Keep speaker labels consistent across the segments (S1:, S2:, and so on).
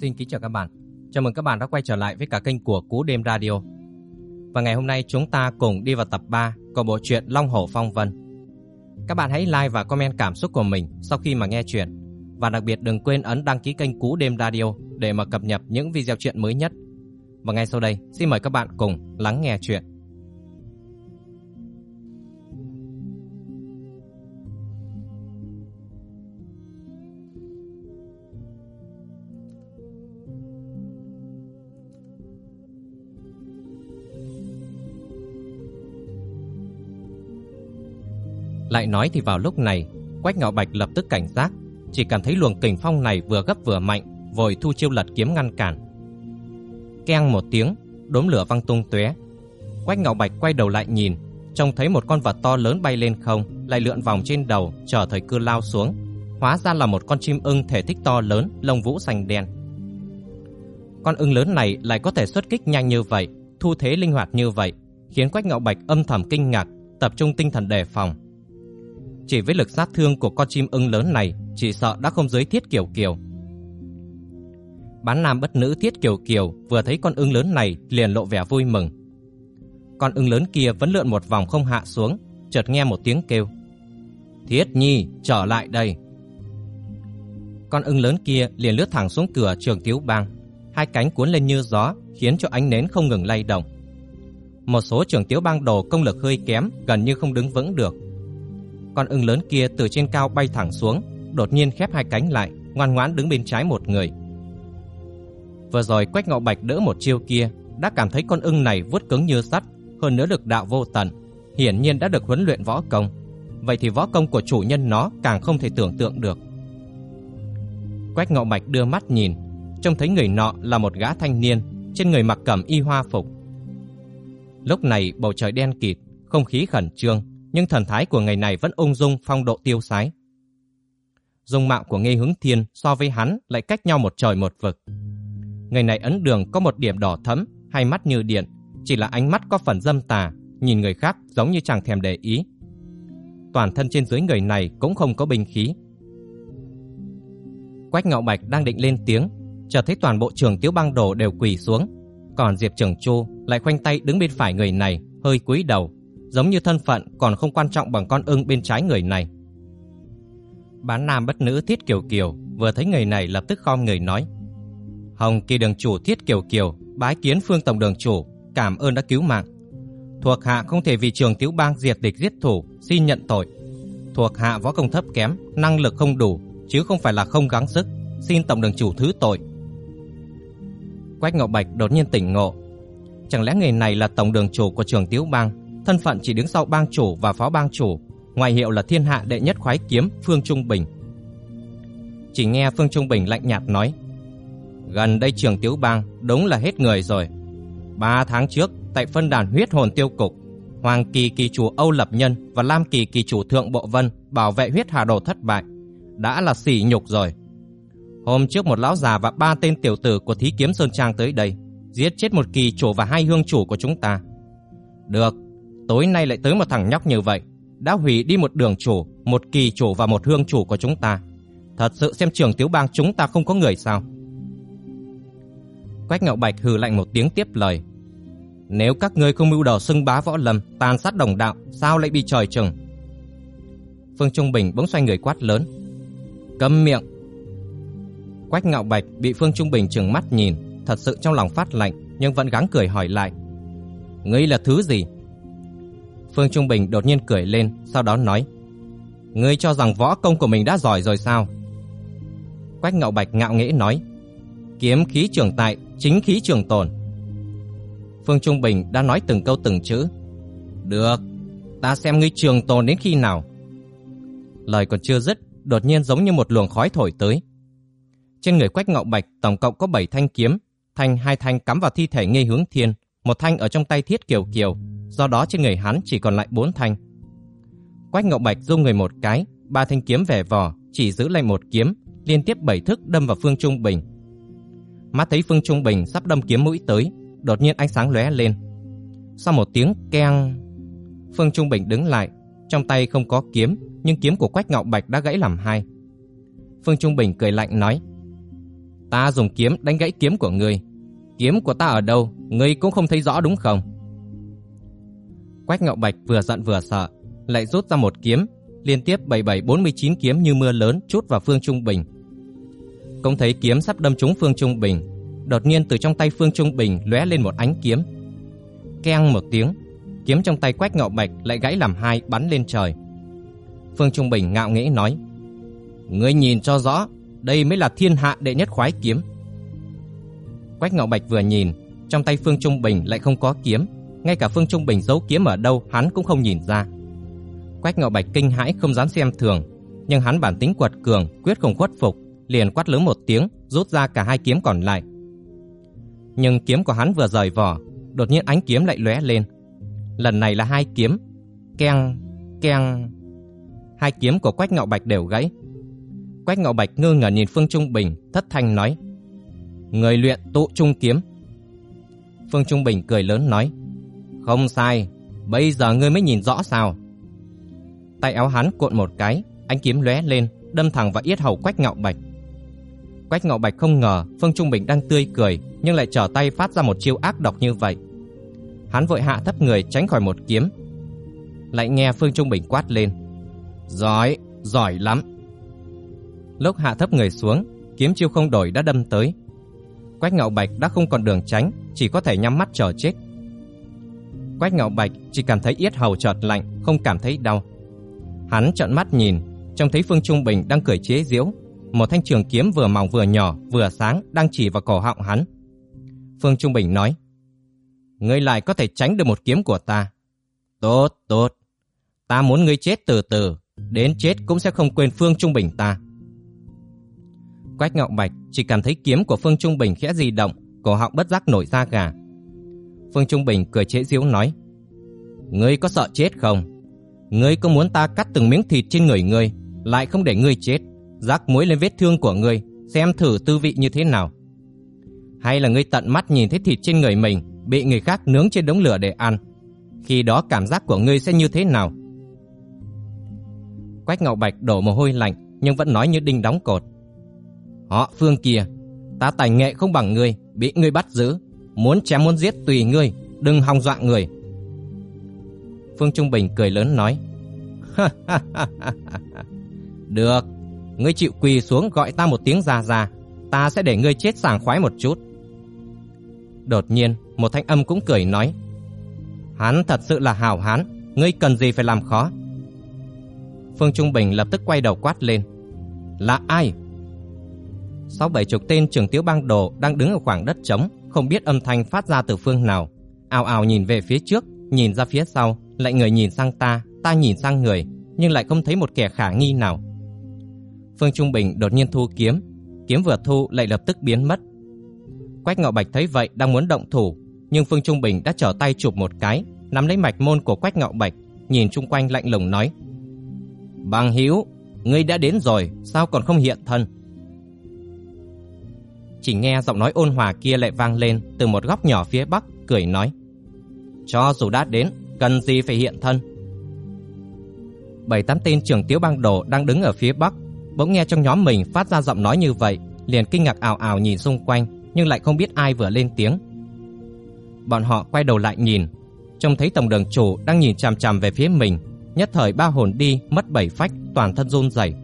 S1: Xin kính chào các bạn. Chào mừng các bạn đã quay trở lại với cả kênh của Cú Đêm Radio. Và ngày hôm nay chúng ta cùng đi vào tập 3 của bộ truyện Long Hổ Phong Vân. Các bạn hãy like và comment cảm xúc của mình sau khi mà nghe chuyện. Và đặc biệt đừng quên ấn đăng ký kênh Cú Đêm Radio để mà cập nhật những video truyện mới nhất. Và ngay sau đây, xin mời các bạn cùng lắng nghe chuyện. Lại nói thì vào lúc này, Quách Ngạo Bạch lập tức cảnh giác, chỉ cảm thấy luồng kình phong này vừa gấp vừa mạnh, vội thu chiêu lật kiếm ngăn cản. Keng một tiếng, đốm lửa văng tung tóe. Quách Ngạo Bạch quay đầu lại nhìn, trông thấy một con vật to lớn bay lên không, lại lượn vòng trên đầu, chờ thời cơ lao xuống. Hóa ra là một con chim ưng thể tích to lớn, lông vũ xanh đen. Con ưng lớn này lại có thể xuất kích nhanh như vậy, thu thế linh hoạt như vậy, khiến Quách Ngạo Bạch âm thầm kinh ngạc, tập trung tinh thần đề phòng. Chỉ với lực sát thương của con chim ưng lớn này, chỉ sợ đã không giới Thiết Kiều Kiều. Bán nam bất nữ Thiết Kiều Kiều vừa thấy con ưng lớn này liền lộ vẻ vui mừng. Con ưng lớn kia vẫn lượn một vòng không hạ xuống, chợt nghe một tiếng kêu. Thiết Nhi, trở lại đây. Con ưng lớn kia liền lướt thẳng xuống cửa trường tiếu bang, hai cánh cuốn lên như gió, khiến cho ánh nến không ngừng lay động. Một số trường tiếu bang đồ công lực hơi kém, gần như không đứng vững được, con ưng lớn kia từ trên cao bay thẳng xuống, đột nhiên khép hai cánh lại, ngoan ngoãn đứng bên trái một người. Vừa rồi Quách Ngọ Bạch đỡ một chiêu kia, đã cảm thấy con ưng này vuốt cứng như sắt, hơn nữa lực đạo vô tận, hiển nhiên đã được huấn luyện võ công. Vậy thì võ công của chủ nhân nó càng không thể tưởng tượng được. Quách Ngọ Bạch đưa mắt nhìn, trông thấy người nọ là một gã thanh niên, trên người mặc cẩm y hoa phục. Lúc này bầu trời đen kịt, không khí khẩn trương, nhưng thần thái của người này vẫn ung dung phong độ tiêu sái. Dung mạo của Nghi Hướng Thiên so với hắn lại cách nhau một trời một vực. Người này ấn đường có một điểm đỏ thẫm, hai mắt như điện, chỉ là ánh mắt có phần dâm tà, nhìn người khác giống như chẳng thèm để ý. Toàn thân trên dưới người này cũng không có binh khí. Quách Ngạo Bạch đang định lên tiếng, chợt thấy toàn bộ trường Tiếu Bang Đồ đều quỳ xuống, còn Diệp Trường Chu lại khoanh tay đứng bên phải người này, hơi cúi đầu, giống như thân phận còn không quan trọng bằng con ưng bên trái người này. Bán nam bất nữ Thiết Kiều Kiều vừa thấy người này lập tức khom người nói: "Hồng Kỳ đường chủ Thiết Kiều Kiều, bái kiến Phương tổng đường chủ, cảm ơn đã cứu mạng. Thuộc hạ không thể vì trường Tiếu Bang diệt địch giết thủ, xin nhận tội. Thuộc hạ võ công thấp kém, năng lực không đủ, chứ không phải là không gắng sức, xin tổng đường chủ thứ tội." Quách Ngọc Bạch đột nhiên tỉnh ngộ, chẳng lẽ người này là tổng đường chủ của trường Tiếu Bang? Thân phận chỉ đứng sau bang chủ và phó bang chủ, ngoại hiệu là thiên hạ đệ nhất khoái kiếm Phương Trung Bình. Chỉ nghe Phương Trung Bình lạnh nhạt nói: "Gần đây trường Tiếu Bang đúng là hết người rồi. Ba tháng trước, tại phân đàn huyết hồn tiêu cục, Hoàng Kỳ kỳ chủ Âu Lập Nhân và Lam Kỳ kỳ chủ Thượng Bộ Vân bảo vệ huyết hà đồ thất bại, đã là sỉ nhục rồi. Hôm trước một lão già và ba tên tiểu tử của Thí Kiếm Sơn Trang tới đây, giết chết một kỳ chủ và hai hương chủ của chúng ta. Được, tối nay lại tới một thằng nhóc như vậy, đã hủy đi một đường chủ, một kỳ chủ và một hương chủ của chúng ta. Thật sự xem trường tiểu Bang chúng ta không có người sao? Quách Ngạo Bạch hừ lạnh một tiếng tiếp lời. Nếu các ngươi không mưu đồ xưng bá võ lâm, tàn sát đồng đạo, sao lại bị trời trừng? Phương Trung Bình bỗng xoay người quát lớn. Câm miệng! Quách Ngạo Bạch bị Phương Trung Bình trừng mắt nhìn, thật sự trong lòng phát lạnh, nhưng vẫn gắng cười hỏi lại. Ngươi là thứ gì? Phương Trung Bình đột nhiên cười lên, sau đó nói: "Ngươi cho rằng võ công của mình đã giỏi rồi sao?" Quách Ngạo Bạch ngạo nghễ nói: "Kiếm khí trường tại, chính khí trường tồn." Phương Trung Bình đã nói từng câu từng chữ. "Được, ta xem ngươi trường tồn đến khi nào." Lời còn chưa dứt, đột nhiên giống như một luồng khói thổi tới. Trên người Quách Ngạo Bạch tổng cộng có 7 thanh kiếm, thanh hai thanh cắm vào thi thể Nghi Hướng Thiên, một thanh ở trong tay Thiết Kiều Kiều, do đó trên người hắn chỉ còn lại bốn thanh. Quách Ngọc Bạch dung người một cái, ba thanh kiếm vẻ vỏ, chỉ giữ lại một kiếm, liên tiếp bảy thức đâm vào Phương Trung Bình. Mắt thấy Phương Trung Bình sắp đâm kiếm mũi tới, đột nhiên ánh sáng lóe lên. Sau một tiếng keng, Phương Trung Bình đứng lại, trong tay không có kiếm, nhưng kiếm của Quách Ngọc Bạch đã gãy làm hai. Phương Trung Bình cười lạnh nói: Ta dùng kiếm đánh gãy kiếm của ngươi. Kiếm của ta ở đâu, ngươi cũng không thấy rõ đúng không? Quách Ngạo Bạch vừa giận vừa sợ, lại rút ra một kiếm, liên tiếp 7749 kiếm như mưa lớn chút vào Phương Trung Bình. Cũng thấy kiếm sắp đâm trúng Phương Trung Bình, đột nhiên từ trong tay Phương Trung Bình lóe lên một ánh kiếm. Keng một tiếng, kiếm trong tay Quách Ngạo Bạch lại gãy làm hai bắn lên trời. Phương Trung Bình ngạo nghễ nói: "Ngươi nhìn cho rõ, đây mới là thiên hạ đệ nhất khoái kiếm." Quách Ngạo Bạch vừa nhìn, trong tay Phương Trung Bình lại không có kiếm, ngay cả Phương Trung Bình giấu kiếm ở đâu hắn cũng không nhìn ra. Quách Ngạo Bạch kinh hãi không dám xem thường, nhưng hắn bản tính quật cường, quyết không khuất phục, liền quát lớn một tiếng, rút ra cả hai kiếm còn lại. Nhưng kiếm của hắn vừa rời vỏ, đột nhiên ánh kiếm lại lóe lên. Lần này là hai kiếm, keng, keng. Hai kiếm của Quách Ngạo Bạch đều gãy. Quách Ngạo Bạch ngơ ngẩn nhìn Phương Trung Bình, thất thanh nói: "Người luyện tụ trung kiếm." Phương Trung Bình cười lớn nói: "Không sai, bây giờ ngươi mới nhìn rõ sao?" Tay áo hắn cuộn một cái, ánh kiếm lóe lên, đâm thẳng vào yết hầu Quách Ngạo Bạch. Quách Ngạo Bạch không ngờ Phương Trung Bình đang tươi cười, nhưng lại trở tay phát ra một chiêu ác độc như vậy. Hắn vội hạ thấp người tránh khỏi một kiếm. Lại nghe Phương Trung Bình quát lên: "Giỏi, giỏi lắm." Lúc hạ thấp người xuống, kiếm chiêu không đổi đã đâm tới. Quách Ngạo Bạch đã không còn đường tránh, chỉ có thể nhắm mắt chờ chết. Quách Ngạo Bạch chỉ cảm thấy yết hầu chợt lạnh, không cảm thấy đau. Hắn trợn mắt nhìn, trông thấy Phương Trung Bình đang cười chế giễu, một thanh trường kiếm vừa mỏng vừa nhỏ, vừa sáng đang chỉ vào cổ họng hắn. Phương Trung Bình nói: "Ngươi lại có thể tránh được một kiếm của ta. Tốt, tốt. Ta muốn ngươi chết từ từ, đến chết cũng sẽ không quên Phương Trung Bình ta." Quách Ngạo Bạch chỉ cảm thấy kiếm của Phương Trung Bình khẽ di động, cổ họng bất giác nổi da gà. Phương Trung Bình cười chế giễu nói: "Ngươi có sợ chết không? Ngươi có muốn ta cắt từng miếng thịt trên người ngươi, lại không để ngươi chết, rắc muối lên vết thương của ngươi, xem thử tư vị như thế nào? Hay là ngươi tận mắt nhìn thấy thịt trên người mình bị người khác nướng trên đống lửa để ăn? Khi đó cảm giác của ngươi sẽ như thế nào?" Quách Ngạo Bạch đổ mồ hôi lạnh, nhưng vẫn nói như đinh đóng cột. Họ Phương kia, ta tài nghệ không bằng ngươi, bị ngươi bắt giữ, muốn chém muốn giết tùy ngươi, đừng hòng dọa người. Phương Trung Bình cười lớn nói. Được, ngươi chịu quỳ xuống gọi ta một tiếng già già, ta sẽ để ngươi chết sảng khoái một chút. Đột nhiên, một thanh âm cũng cười nói. Hắn thật sự là hào hán, ngươi cần gì phải làm khó. Phương Trung Bình lập tức quay đầu quát lên. Là ai? Sáu bảy chục tên trưởng tiếu bang đồ đang đứng ở khoảng đất trống, không biết âm thanh phát ra từ phương nào. Ào ào nhìn về phía trước, nhìn ra phía sau, lại người nhìn sang ta, ta nhìn sang người, nhưng lại không thấy một kẻ khả nghi nào. Phương Trung Bình đột nhiên thu kiếm, kiếm vừa thu lại lập tức biến mất. Quách Ngạo Bạch thấy vậy đang muốn động thủ, nhưng Phương Trung Bình đã trở tay chụp một cái, nắm lấy mạch môn của Quách Ngạo Bạch, nhìn chung quanh lạnh lùng nói: "Bằng Hiếu, ngươi đã đến rồi, sao còn không hiện thân?" Chỉ nghe giọng nói ôn hòa kia lại vang lên từ một góc nhỏ phía bắc, cười nói: "Cho dù đã đến, cần gì phải hiện thân?" Bảy tám tên trưởng tiếu bang đồ đang đứng ở phía bắc, bỗng nghe trong nhóm mình phát ra giọng nói như vậy, liền kinh ngạc ảo ảo nhìn xung quanh, nhưng lại không biết ai vừa lên tiếng. Bọn họ quay đầu lại nhìn, trông thấy tổng đường chủ đang nhìn chằm chằm về phía mình, nhất thời ba hồn đi, mất bảy phách, toàn thân run rẩy.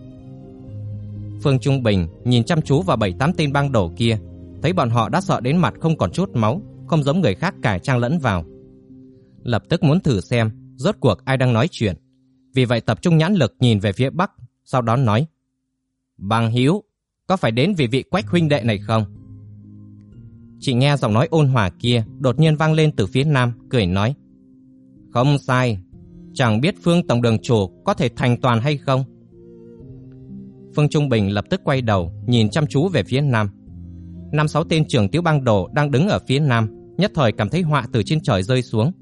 S1: Phương Trung Bình nhìn chăm chú vào bảy tám tên băng đổ kia, thấy bọn họ đã sợ đến mặt không còn chút máu, không giống người khác cải trang lẫn vào. Lập tức muốn thử xem rốt cuộc ai đang nói chuyện. Vì vậy tập trung nhãn lực nhìn về phía bắc, sau đó nói: "Bằng Hiếu, có phải đến vì vị Quách huynh đệ này không?" Chỉ nghe giọng nói ôn hòa kia đột nhiên vang lên từ phía nam, cười nói: "Không sai, chẳng biết Phương tổng đường chủ có thể thành toàn hay không?" Phương Trung Bình lập tức quay đầu, nhìn chăm chú về phía nam. Năm sáu tên trưởng tiểu bang đồ đang đứng ở phía nam, nhất thời cảm thấy họa từ trên trời rơi xuống.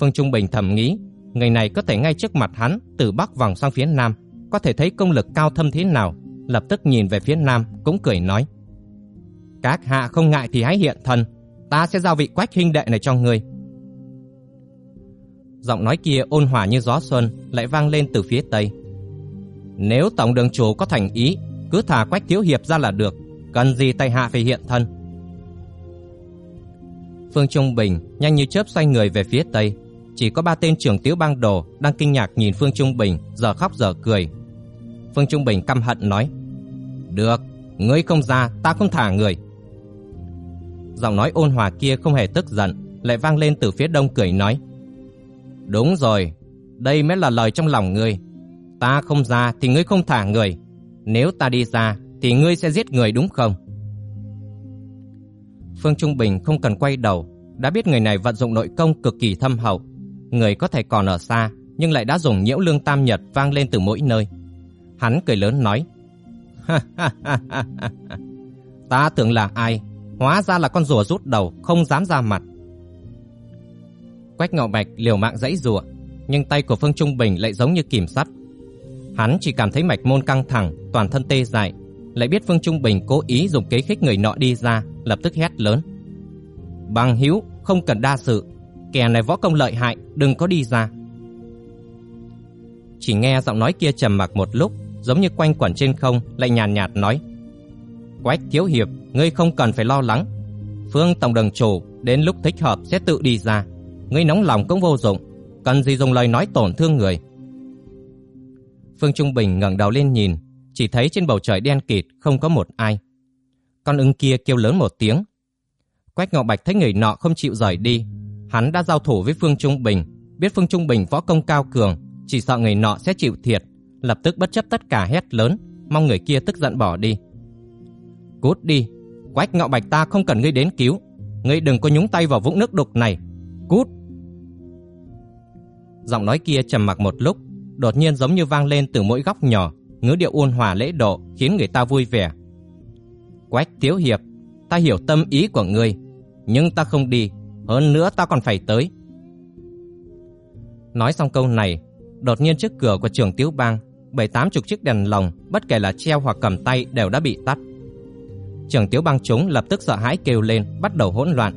S1: Phương Trung Bình thầm nghĩ, người này có thể ngay trước mặt hắn, từ bắc vòng sang phía nam, có thể thấy công lực cao thâm thế nào, lập tức nhìn về phía nam, cũng cười nói: "Các hạ không ngại thì hãy hiện thân, ta sẽ giao vị Quách huynh đệ này cho ngươi." Giọng nói kia ôn hòa như gió xuân, lại vang lên từ phía tây. Nếu tổng đường chủ có thành ý, cứ thả Quách thiếu hiệp ra là được, cần gì tay hạ phải hiện thân. Phương Trung Bình nhanh như chớp xoay người về phía tây, chỉ có ba tên trưởng tiếu bang đồ đang kinh ngạc nhìn Phương Trung Bình giờ khóc giờ cười. Phương Trung Bình căm hận nói: "Được, ngươi không ra, ta không thả người." Giọng nói ôn hòa kia không hề tức giận, lại vang lên từ phía đông cười nói: "Đúng rồi, đây mới là lời trong lòng ngươi. Ta không ra thì ngươi không thả người, nếu ta đi ra thì ngươi sẽ giết người đúng không?" Phương Trung Bình không cần quay đầu, đã biết người này vận dụng nội công cực kỳ thâm hậu, người có thể còn ở xa nhưng lại đã dùng nhiễu lương tam nhật vang lên từ mỗi nơi. Hắn cười lớn nói: "Ta tưởng là ai, hóa ra là con rùa rút đầu, không dám ra mặt." Quách Ngạo Bạch liều mạng dãy rùa, nhưng tay của Phương Trung Bình lại giống như kìm sắt. Hắn chỉ cảm thấy mạch môn căng thẳng, toàn thân tê dại, lại biết Phương Trung Bình cố ý dùng kế khích người nọ đi ra, lập tức hét lớn: "Bằng hữu, không cần đa sự, kẻ này võ công lợi hại, đừng có đi ra." Chỉ nghe giọng nói kia trầm mặc một lúc, giống như quanh quẩn trên không, lại nhàn nhạt, nói: "Quách thiếu hiệp, ngươi không cần phải lo lắng. Phương tổng đường chủ đến lúc thích hợp sẽ tự đi ra, ngươi nóng lòng cũng vô dụng, cần gì dùng lời nói tổn thương người." Phương Trung Bình ngẩng đầu lên nhìn, chỉ thấy trên bầu trời đen kịt không có một ai. Con ưng kia kêu lớn một tiếng. Quách Ngọc Bạch thấy người nọ không chịu rời đi, hắn đã giao thủ với Phương Trung Bình, biết Phương Trung Bình võ công cao cường, chỉ sợ người nọ sẽ chịu thiệt, lập tức bất chấp tất cả hét lớn, mong người kia tức giận bỏ đi. Cút đi, Quách Ngọc Bạch ta không cần ngươi đến cứu, ngươi đừng có nhúng tay vào vũng nước đục này. Cút. Giọng nói kia trầm mặc một lúc, đột nhiên giống như vang lên từ mỗi góc nhỏ, ngữ điệu ôn hòa lễ độ khiến người ta vui vẻ. Quách Tiếu Hiệp, ta hiểu tâm ý của ngươi, nhưng ta không đi, hơn nữa ta còn phải tới. Nói xong câu này, đột nhiên trước cửa của trường Tiếu Bang, bảy tám chục chiếc đèn lồng, bất kể là treo hoặc cầm tay đều đã bị tắt. Trường Tiếu Bang chúng lập tức sợ hãi kêu lên, bắt đầu hỗn loạn.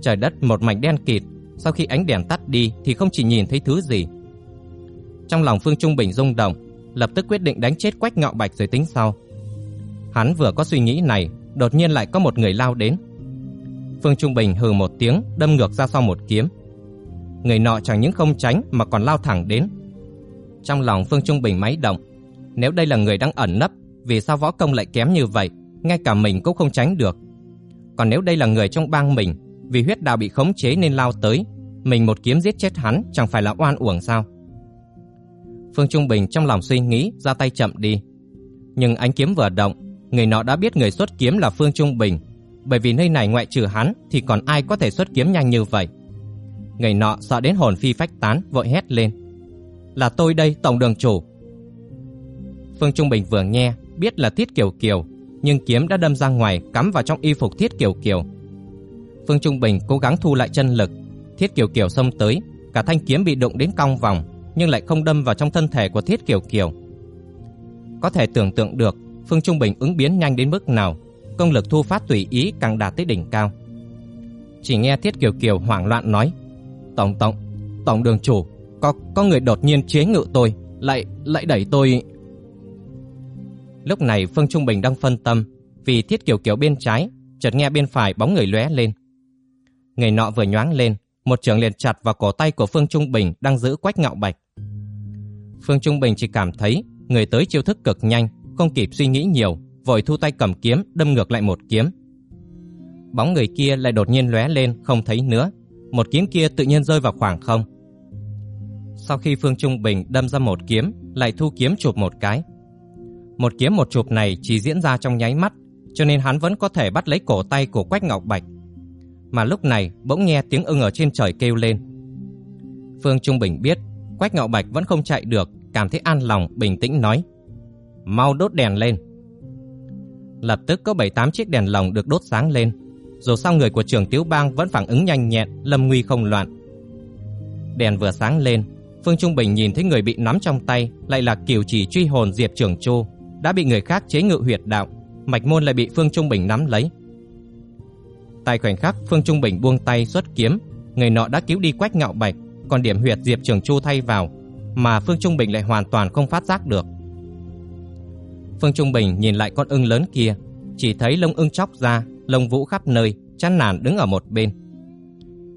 S1: Trời đất một mảnh đen kịt, sau khi ánh đèn tắt đi thì không chỉ nhìn thấy thứ gì. Trong lòng Phương Trung Bình rung động, lập tức quyết định đánh chết Quách Ngạo Bạch rồi tính sau. Hắn vừa có suy nghĩ này, đột nhiên lại có một người lao đến. Phương Trung Bình hừ một tiếng, đâm ngược ra sau một kiếm. Người nọ chẳng những không tránh mà còn lao thẳng đến. Trong lòng Phương Trung Bình máy động, nếu đây là người đang ẩn nấp, vì sao võ công lại kém như vậy, ngay cả mình cũng không tránh được. Còn nếu đây là người trong bang mình, vì huyết đạo bị khống chế nên lao tới, mình một kiếm giết chết hắn chẳng phải là oan uổng sao? Phương Trung Bình trong lòng suy nghĩ, ra tay chậm đi. Nhưng ánh kiếm vừa động, người nọ đã biết người xuất kiếm là Phương Trung Bình, bởi vì nơi này ngoại trừ hắn thì còn ai có thể xuất kiếm nhanh như vậy. Người nọ sợ đến hồn phi phách tán, vội hét lên. Là tôi đây, tổng đường chủ. Phương Trung Bình vừa nghe, biết là Thiết Kiều Kiều, nhưng kiếm đã đâm ra ngoài, cắm vào trong y phục Thiết Kiều Kiều. Phương Trung Bình cố gắng thu lại chân lực, Thiết Kiều Kiều xông tới, cả thanh kiếm bị đụng đến cong vòng, nhưng lại không đâm vào trong thân thể của Thiết Kiều Kiều. Có thể tưởng tượng được Phương Trung Bình ứng biến nhanh đến mức nào, công lực thu phát tùy ý càng đạt tới đỉnh cao. Chỉ nghe Thiết Kiều Kiều hoảng loạn nói: "Tổng tổng, tổng đường chủ, có có người đột nhiên chế ngự tôi, lại lại đẩy tôi." Lúc này Phương Trung Bình đang phân tâm, vì Thiết Kiều Kiều bên trái, chợt nghe bên phải bóng người lóe lên. Người nọ vừa nhoáng lên, một trường liền chặt vào cổ tay của Phương Trung Bình đang giữ Quách Ngạo Bạch. Phương Trung Bình chỉ cảm thấy người tới chiêu thức cực nhanh, không kịp suy nghĩ nhiều, vội thu tay cầm kiếm đâm ngược lại một kiếm. Bóng người kia lại đột nhiên lóe lên không thấy nữa, một kiếm kia tự nhiên rơi vào khoảng không. Sau khi Phương Trung Bình đâm ra một kiếm, lại thu kiếm chụp một cái. Một kiếm một chụp này chỉ diễn ra trong nháy mắt, cho nên hắn vẫn có thể bắt lấy cổ tay của Quách Ngọc Bạch. Mà lúc này bỗng nghe tiếng ưng ở trên trời kêu lên. Phương Trung Bình biết Quách Ngạo Bạch vẫn không chạy được, cảm thấy an lòng, bình tĩnh nói: "Mau đốt đèn lên." Lập tức có bảy tám chiếc đèn lồng được đốt sáng lên. Dù sao người của Trường Tiếu Bang vẫn phản ứng nhanh nhẹn, lâm nguy không loạn. Đèn vừa sáng lên, Phương Trung Bình nhìn thấy người bị nắm trong tay lại là Kiều Chỉ truy hồn Diệp Trường Chu, đã bị người khác chế ngự huyệt đạo, mạch môn lại bị Phương Trung Bình nắm lấy. Tại khoảnh khắc Phương Trung Bình buông tay xuất kiếm, người nọ đã cứu đi Quách Ngạo Bạch, còn điểm huyệt Diệp Trường Chu thay vào, mà Phương Trung Bình lại hoàn toàn không phát giác được. Phương Trung Bình nhìn lại con ưng lớn kia, chỉ thấy lông ưng chóc ra, lông vũ khắp nơi, chán nản đứng ở một bên.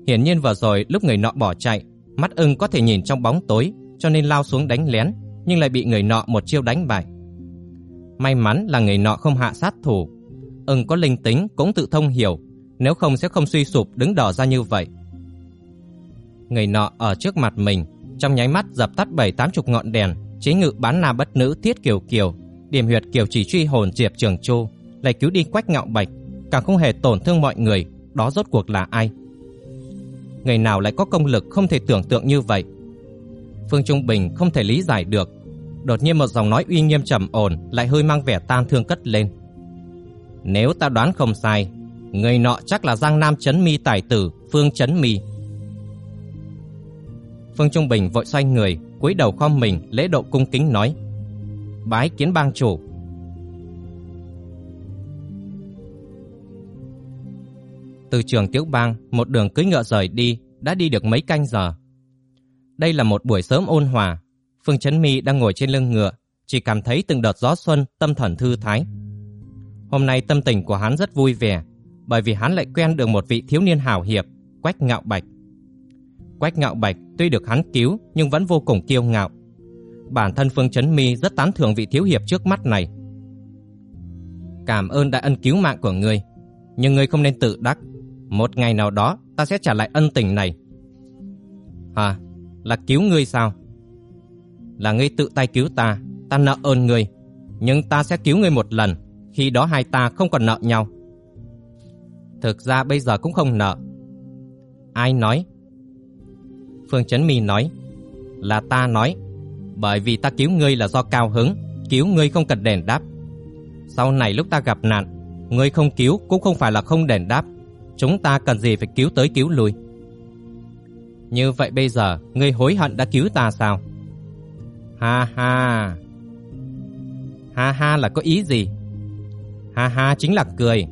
S1: Hiển nhiên vừa rồi lúc người nọ bỏ chạy, mắt ưng có thể nhìn trong bóng tối, cho nên lao xuống đánh lén, nhưng lại bị người nọ một chiêu đánh bại. May mắn là người nọ không hạ sát thủ. Ưng có linh tính cũng tự thông hiểu, nếu không sẽ không suy sụp đứng đỏ ra như vậy. Người nọ ở trước mặt mình, trong nháy mắt dập tắt bảy tám chục ngọn đèn, chế ngự bán na bất nữ thiết kiều kiều, điểm huyệt kiều chỉ truy hồn diệp trường chu, lại cứu đi quách ngạo bạch, càng không hề tổn thương mọi người, đó rốt cuộc là ai? Người nào lại có công lực không thể tưởng tượng như vậy? Phương Trung Bình không thể lý giải được. Đột nhiên một dòng nói uy nghiêm trầm ổn lại hơi mang vẻ tan thương cất lên. Nếu ta đoán không sai, người nọ chắc là Giang Nam Chấn Mi tài tử Phương Chấn Mi. Phương Trung Bình vội xoay người, cúi đầu khom mình lễ độ cung kính nói: "Bái kiến bang chủ." Từ trường Tiếu Bang, một đường cưỡi ngựa rời đi, đã đi được mấy canh giờ. Đây là một buổi sớm ôn hòa. Phương Chấn Mi đang ngồi trên lưng ngựa, chỉ cảm thấy từng đợt gió xuân, tâm thần thư thái. Hôm nay tâm tình của hắn rất vui vẻ, bởi vì hắn lại quen được một vị thiếu niên hào hiệp, Quách Ngạo Bạch. Quách Ngạo Bạch tuy được hắn cứu nhưng vẫn vô cùng kiêu ngạo. Bản thân Phương Chấn Mi rất tán thưởng vị thiếu hiệp trước mắt này. Cảm ơn đã ân cứu mạng của ngươi, nhưng ngươi không nên tự đắc. Một ngày nào đó ta sẽ trả lại ân tình này. Hả? Là cứu ngươi sao? Là ngươi tự tay cứu ta, ta nợ ơn ngươi. Nhưng ta sẽ cứu ngươi một lần, khi đó hai ta không còn nợ nhau. Thực ra bây giờ cũng không nợ. Ai nói? Phương Chấn Mi nói, là ta nói, bởi vì ta cứu ngươi là do cao hứng, cứu ngươi không cần đền đáp. Sau này lúc ta gặp nạn, ngươi không cứu cũng không phải là không đền đáp, chúng ta cần gì phải cứu tới cứu lui. Như vậy bây giờ, ngươi hối hận đã cứu ta sao? Ha ha. Ha ha là có ý gì? Ha ha chính là cười.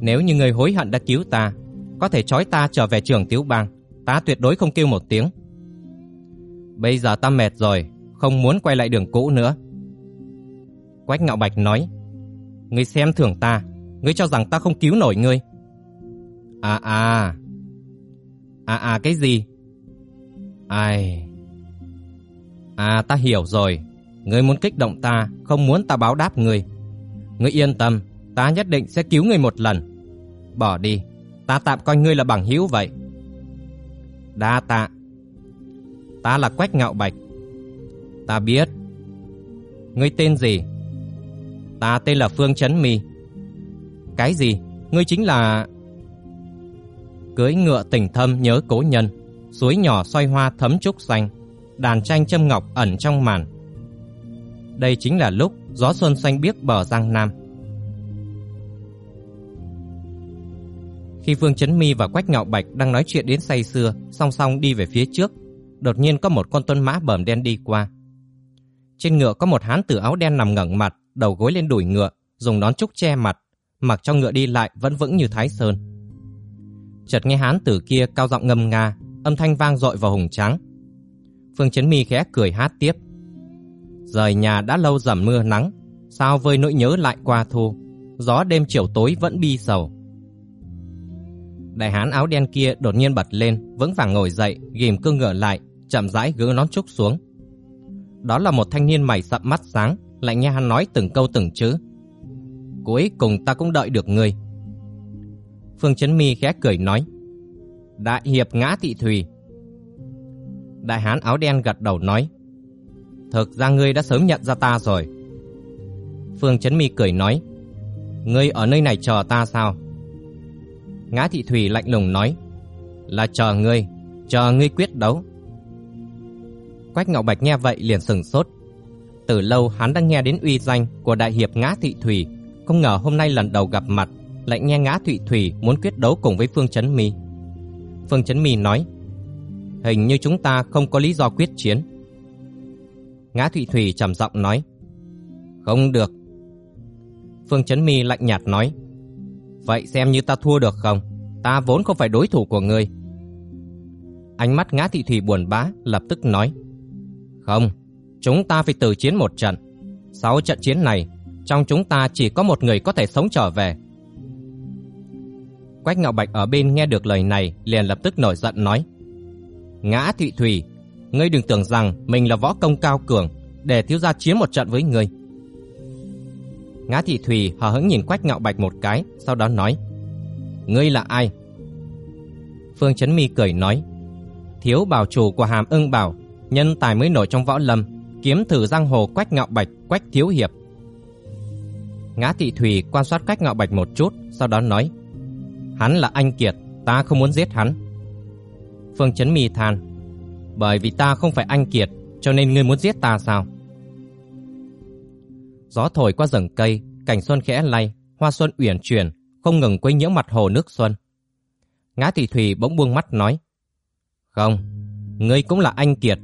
S1: Nếu như ngươi hối hận đã cứu ta, có thể trói ta trở về trường Tiếu Bang, ta tuyệt đối không kêu một tiếng. Bây giờ ta mệt rồi, không muốn quay lại đường cũ nữa. Quách Ngạo Bạch nói, ngươi xem thường ta, ngươi cho rằng ta không cứu nổi ngươi. À à. À à cái gì? Ai? À ta hiểu rồi, ngươi muốn kích động ta, không muốn ta báo đáp ngươi. Ngươi yên tâm, ta nhất định sẽ cứu ngươi một lần. Bỏ đi, ta tạm coi ngươi là bằng hữu vậy. Đa tạ. Ta là Quách Ngạo Bạch. Ta biết. Ngươi tên gì? Ta tên là Phương Chấn Mi. Cái gì? Ngươi chính là... Cưới ngựa tình thâm nhớ cố nhân, suối nhỏ xoay hoa thấm trúc xanh, đàn tranh châm ngọc ẩn trong màn. Đây chính là lúc gió xuân xanh biếc bờ Giang Nam. Khi Phương Chấn Mi và Quách Ngạo Bạch đang nói chuyện đến say sưa, song song đi về phía trước, đột nhiên có một con tuân mã bờm đen đi qua. Trên ngựa có một hán tử áo đen nằm ngẩng mặt, đầu gối lên đùi ngựa, dùng nón trúc che mặt, mặc cho ngựa đi lại vẫn vững như Thái Sơn. Chợt nghe hán tử kia cao giọng ngâm nga, âm thanh vang dội vào hùng trắng. Phương Chấn Mi khẽ cười hát tiếp. Rời nhà đã lâu dầm mưa nắng, sao vơi nỗi nhớ lại qua thu, gió đêm chiều tối vẫn bi sầu. Đại hán áo đen kia đột nhiên bật lên, vững vàng ngồi dậy, ghim cương ngựa lại, chậm rãi gỡ nón trúc xuống. Đó là một thanh niên mày sậm mắt sáng, lại nghe hắn nói từng câu từng chữ. Cuối cùng ta cũng đợi được ngươi. Phương Chấn Mi khẽ cười nói. Đại hiệp ngã thị thùy. Đại hán áo đen gật đầu nói. Thực ra ngươi đã sớm nhận ra ta rồi. Phương Chấn Mi cười nói. Ngươi ở nơi này chờ ta sao? Ngã thị thùy lạnh lùng nói. Là chờ ngươi, chờ ngươi quyết đấu. Quách Ngọc Bạch nghe vậy liền sừng sốt. Từ lâu hắn đang nghe đến uy danh của đại hiệp Ngã Thị Thủy, không ngờ hôm nay lần đầu gặp mặt lại nghe Ngã Thị Thủy muốn quyết đấu cùng với Phương Chấn Mi. Phương Chấn Mi nói: "Hình như chúng ta không có lý do quyết chiến." Ngã Thị Thủy trầm giọng nói: "Không được." Phương Chấn Mi lạnh nhạt nói: "Vậy xem như ta thua được không? Ta vốn không phải đối thủ của ngươi." Ánh mắt Ngã Thị Thủy buồn bã, lập tức nói: "Không, chúng ta phải tử chiến một trận. Sau trận chiến này, Trong chúng ta chỉ có một người có thể sống trở về. Quách Ngạo Bạch ở bên nghe được lời này liền lập tức nổi giận nói. Ngã Thị Thủy, ngươi đừng tưởng rằng mình là võ công cao cường để thiếu gia chiến một trận với ngươi. Ngã Thị Thùy hờ hững nhìn Quách Ngạo Bạch một cái, sau đó nói: "Ngươi là ai?" Phương Chấn Mi cười nói: "Thiếu bảo chủ của Hàm Ưng Bảo, nhân tài mới nổi trong võ lâm, kiếm thử giang hồ Quách Ngạo Bạch, Quách thiếu hiệp." Ngã Thị Thùy quan sát Quách Ngạo Bạch một chút, sau đó nói: "Hắn là anh kiệt, ta không muốn giết hắn." Phương Chấn Mi than: "Bởi vì ta không phải anh kiệt, cho nên ngươi muốn giết ta sao?" Gió thổi qua rừng cây, cảnh xuân khẽ lay, hoa xuân uyển chuyển, không ngừng quấy nhiễu mặt hồ nước xuân. Ngã Thị Thủy bỗng buông mắt nói: "Không, ngươi cũng là anh kiệt,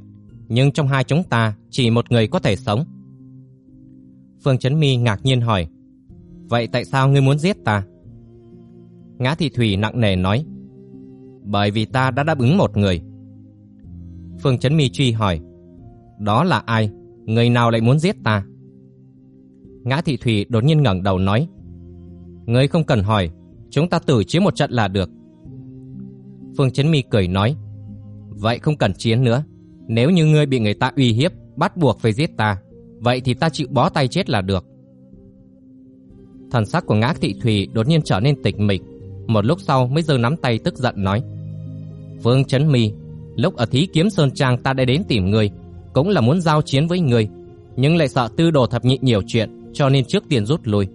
S1: nhưng trong hai chúng ta chỉ một người có thể sống." Phương Chấn Mi ngạc nhiên hỏi: "Vậy tại sao ngươi muốn giết ta?" Ngã Thị Thủy nặng nề nói: "Bởi vì ta đã đáp ứng một người." Phương Chấn Mi truy hỏi: "Đó là ai? Người nào lại muốn giết ta?" Ngã Thị Thủy đột nhiên ngẩng đầu nói: "Ngươi không cần hỏi, chúng ta tử chiến một trận là được." Phương Chấn Mi cười nói: "Vậy không cần chiến nữa, nếu như ngươi bị người ta uy hiếp, bắt buộc phải giết ta, vậy thì ta chịu bó tay chết là được." Thần sắc của Ngã Thị Thủy đột nhiên trở nên tịch mịch, một lúc sau mới giơ nắm tay tức giận nói: "Phương Chấn Mi, lúc ở Thí Kiếm Sơn Trang ta đã đến tìm ngươi, cũng là muốn giao chiến với ngươi, nhưng lại sợ Tư Đồ thập nhị nhiều chuyện, cho nên trước tiên rút lui.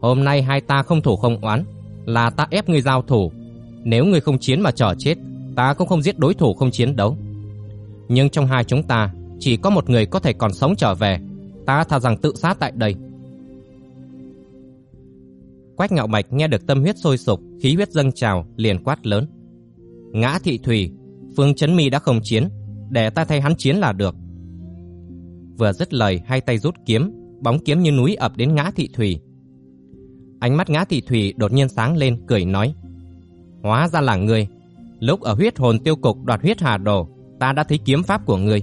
S1: Hôm nay hai ta không thủ không oán, là ta ép ngươi giao thủ. Nếu ngươi không chiến mà chờ chết, ta cũng không giết đối thủ không chiến đấu. Nhưng trong hai chúng ta, chỉ có một người có thể còn sống trở về, ta tha rằng tự sát tại đây. Quách Ngạo Bạch nghe được tâm huyết sôi sục, khí huyết dâng trào, liền quát lớn. Ngã Thị Thủy, Phương Chấn Mi đã không chiến, để ta thay hắn chiến là được. Vừa dứt lời, hai tay rút kiếm, bóng kiếm như núi ập đến Ngã Thị Thủy. Ánh mắt Ngã Thị Thủy đột nhiên sáng lên, cười nói: "Hóa ra là ngươi, lúc ở huyết hồn tiêu cục đoạt huyết hà đồ, ta đã thấy kiếm pháp của ngươi."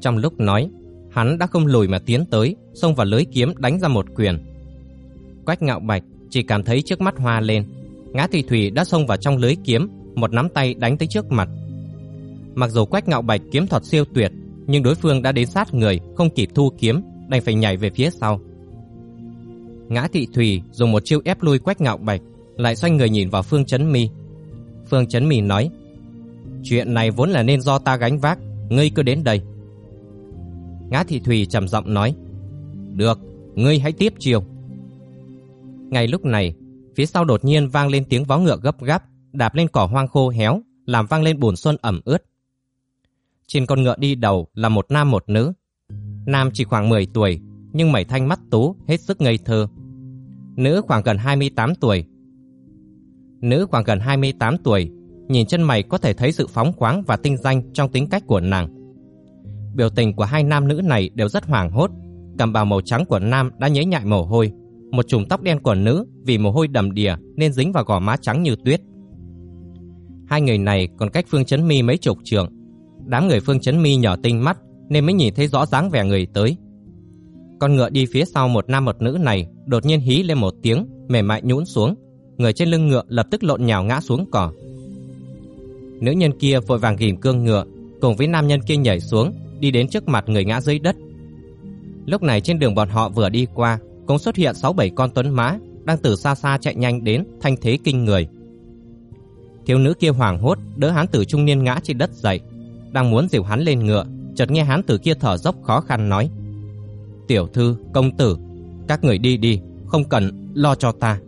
S1: Trong lúc nói, hắn đã không lùi mà tiến tới, xông vào lưới kiếm đánh ra một quyền. Quách Ngạo Bạch chỉ cảm thấy trước mắt hoa lên, Ngã Thị Thủy đã xông vào trong lưới kiếm, một nắm tay đánh tới trước mặt. Mặc dù Quách Ngạo Bạch kiếm thuật siêu tuyệt, nhưng đối phương đã đến sát người, không kịp thu kiếm, đành phải nhảy về phía sau. Ngã Thị Thủy dùng một chiêu ép lui Quách Ngạo Bạch, lại xoay người nhìn vào Phương Chấn Mi. Phương Chấn Mi nói: "Chuyện này vốn là nên do ta gánh vác, ngươi cứ đến đây." Ngã Thị Thủy trầm giọng nói: "Được, ngươi hãy tiếp chiêu." Ngay lúc này, phía sau đột nhiên vang lên tiếng vó ngựa gấp gáp, đạp lên cỏ hoang khô héo, làm vang lên bùn xuân ẩm ướt. Trên con ngựa đi đầu là một nam một nữ. Nam chỉ khoảng 10 tuổi, nhưng mảy thanh mắt tú, hết sức ngây thơ. Nữ khoảng gần 28 tuổi. Nữ khoảng gần 28 tuổi, nhìn chân mày có thể thấy sự phóng khoáng và tinh danh trong tính cách của nàng. Biểu tình của hai nam nữ này đều rất hoảng hốt, cầm bào màu trắng của nam đã nhễ nhại mồ hôi, một chùm tóc đen của nữ vì mồ hôi đầm đìa nên dính vào gò má trắng như tuyết. Hai người này còn cách Phương Chấn Mi mấy chục trượng, Đám người Phương Chấn Mi nhỏ tinh mắt nên mới nhìn thấy rõ dáng vẻ người tới. Con ngựa đi phía sau một nam một nữ này đột nhiên hí lên một tiếng, mềm mại nhũn xuống, người trên lưng ngựa lập tức lộn nhào ngã xuống cỏ. Nữ nhân kia vội vàng ghìm cương ngựa, cùng với nam nhân kia nhảy xuống, đi đến trước mặt người ngã dưới đất. Lúc này trên đường bọn họ vừa đi qua, cũng xuất hiện 6 7 con tuấn mã đang từ xa xa chạy nhanh đến, thanh thế kinh người. Thiếu nữ kia hoảng hốt, đỡ hán tử trung niên ngã trên đất dậy, đang muốn dìu hắn lên ngựa, chợt nghe hán tử kia thở dốc khó khăn nói: "Tiểu thư, công tử, các người đi đi, không cần lo cho ta."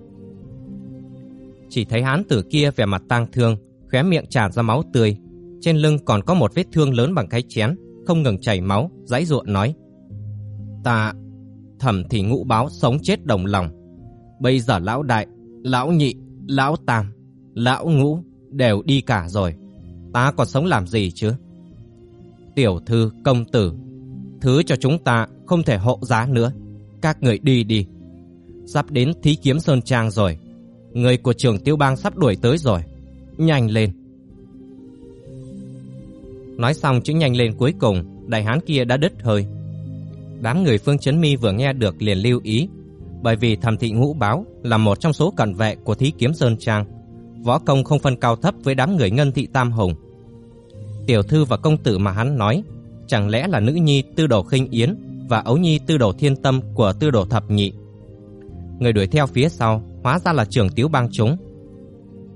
S1: Chỉ thấy hán tử kia vẻ mặt tang thương, khóe miệng tràn ra máu tươi, trên lưng còn có một vết thương lớn bằng cái chén, không ngừng chảy máu, giãy giụa nói: "Ta thẩm thì ngũ báo sống chết đồng lòng, bây giờ lão đại, lão nhị, lão tam, lão ngũ đều đi cả rồi, ta còn sống làm gì chứ?" Tiểu thư công tử, thứ cho chúng ta không thể hộ giá nữa. Các người đi đi. Sắp đến thí kiếm Sơn Trang rồi. Người của trường tiêu bang sắp đuổi tới rồi. Nhanh lên. Nói xong chữ nhanh lên cuối cùng, đại hán kia đã đứt hơi. Đám người Phương Chấn Mi vừa nghe được liền lưu ý, bởi vì Thẩm Thị Ngũ Báo là một trong số cận vệ của Thí Kiếm Sơn Trang, võ công không phân cao thấp với đám người Ngân Thị Tam Hùng. Tiểu thư và công tử mà hắn nói, chẳng lẽ là nữ nhi Tư Đồ Khinh Yến và ấu nhi Tư Đồ Thiên Tâm của Tư Đồ Thập Nhị? Người đuổi theo phía sau hóa ra là trưởng Tiếu Bang chúng.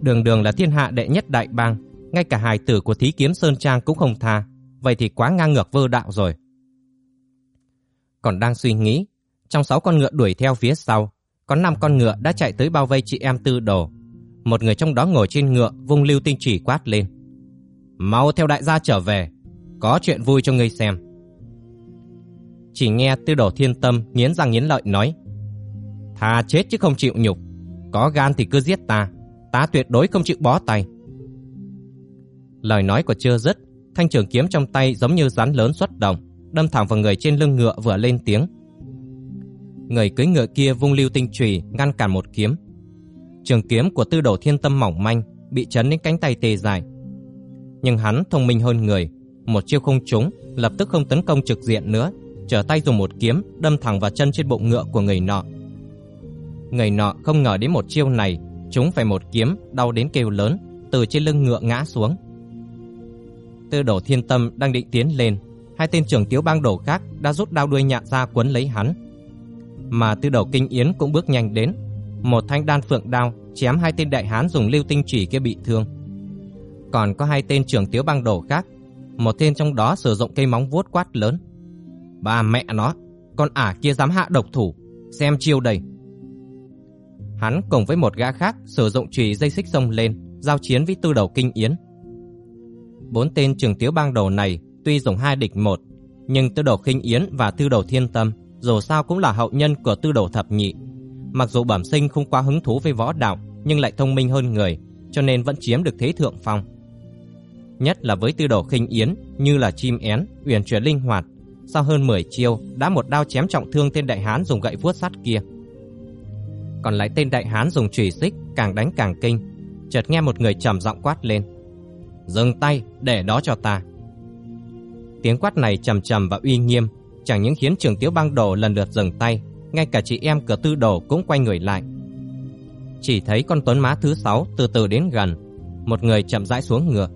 S1: Đường Đường là thiên hạ đệ nhất đại bang, ngay cả hài tử của Thí Kiếm Sơn Trang cũng không tha, vậy thì quá ngang ngược vơ đạo rồi. Còn đang suy nghĩ, trong sáu con ngựa đuổi theo phía sau, có năm con ngựa đã chạy tới bao vây chị em Tư Đồ. Một người trong đó ngồi trên ngựa, vung lưu tinh chỉ quát lên. Mau theo đại gia trở về, có chuyện vui cho ngươi xem. Chỉ nghe Tư Đồ Thiên Tâm nghiến răng nghiến lợi nói: "Thà chết chứ không chịu nhục, có gan thì cứ giết ta, ta tuyệt đối không chịu bó tay." Lời nói của chưa dứt, thanh trường kiếm trong tay giống như rắn lớn xuất động, đâm thẳng vào người trên lưng ngựa vừa lên tiếng. Người cưỡi ngựa kia vung lưu tinh chùy ngăn cản một kiếm. Trường kiếm của Tư Đồ Thiên Tâm mỏng manh, bị chấn đến cánh tay tê dài. Nhưng hắn thông minh hơn người, một chiêu không trúng, lập tức không tấn công trực diện nữa, trở tay dùng một kiếm đâm thẳng vào chân trên bụng ngựa của người nọ. Người nọ không ngờ đến một chiêu này, chúng phải một kiếm đau đến kêu lớn, từ trên lưng ngựa ngã xuống. Tư Đồ Thiên Tâm đang định tiến lên, hai tên trưởng tiếu bang đồ khác đã rút đao đuôi nhạn ra quấn lấy hắn. Mà Tư Đồ Kinh Yến cũng bước nhanh đến, một thanh đan phượng đao chém hai tên đại hán dùng lưu tinh chỉ kia bị thương. Còn có hai tên trưởng tiếu băng đồ khác, một tên trong đó sử dụng cây móng vuốt quát lớn. Ba mẹ nó, con ả kia dám hạ độc thủ, xem chiêu đây. Hắn cùng với một gã khác sử dụng chùy dây xích sông lên, giao chiến với Tư Đầu Kinh Yến. Bốn tên trưởng tiếu bang đầu này tuy dùng hai địch một, nhưng Tư Đầu Kinh Yến và Tư Đầu Thiên Tâm dù sao cũng là hậu nhân của Tư Đầu Thập Nhị. Mặc dù bẩm sinh không quá hứng thú với võ đạo, nhưng lại thông minh hơn người, cho nên vẫn chiếm được thế thượng phong. Nhất là với Tư đồ khinh Yến như là chim én, uyển chuyển linh hoạt, sau hơn 10 chiêu đã một đao chém trọng thương tên đại hán dùng gậy vuốt sắt kia. Còn lại tên đại hán dùng chùy xích càng đánh càng kinh, chợt nghe một người trầm giọng quát lên: "Dừng tay, để đó cho ta." Tiếng quát này trầm trầm và uy nghiêm, chẳng những khiến Trường Tiếu Bang Đồ lần lượt dừng tay, ngay cả chị em cửa Tư Đồ cũng quay người lại. Chỉ thấy con tuấn má thứ sáu từ từ đến gần, một người chậm rãi xuống ngựa.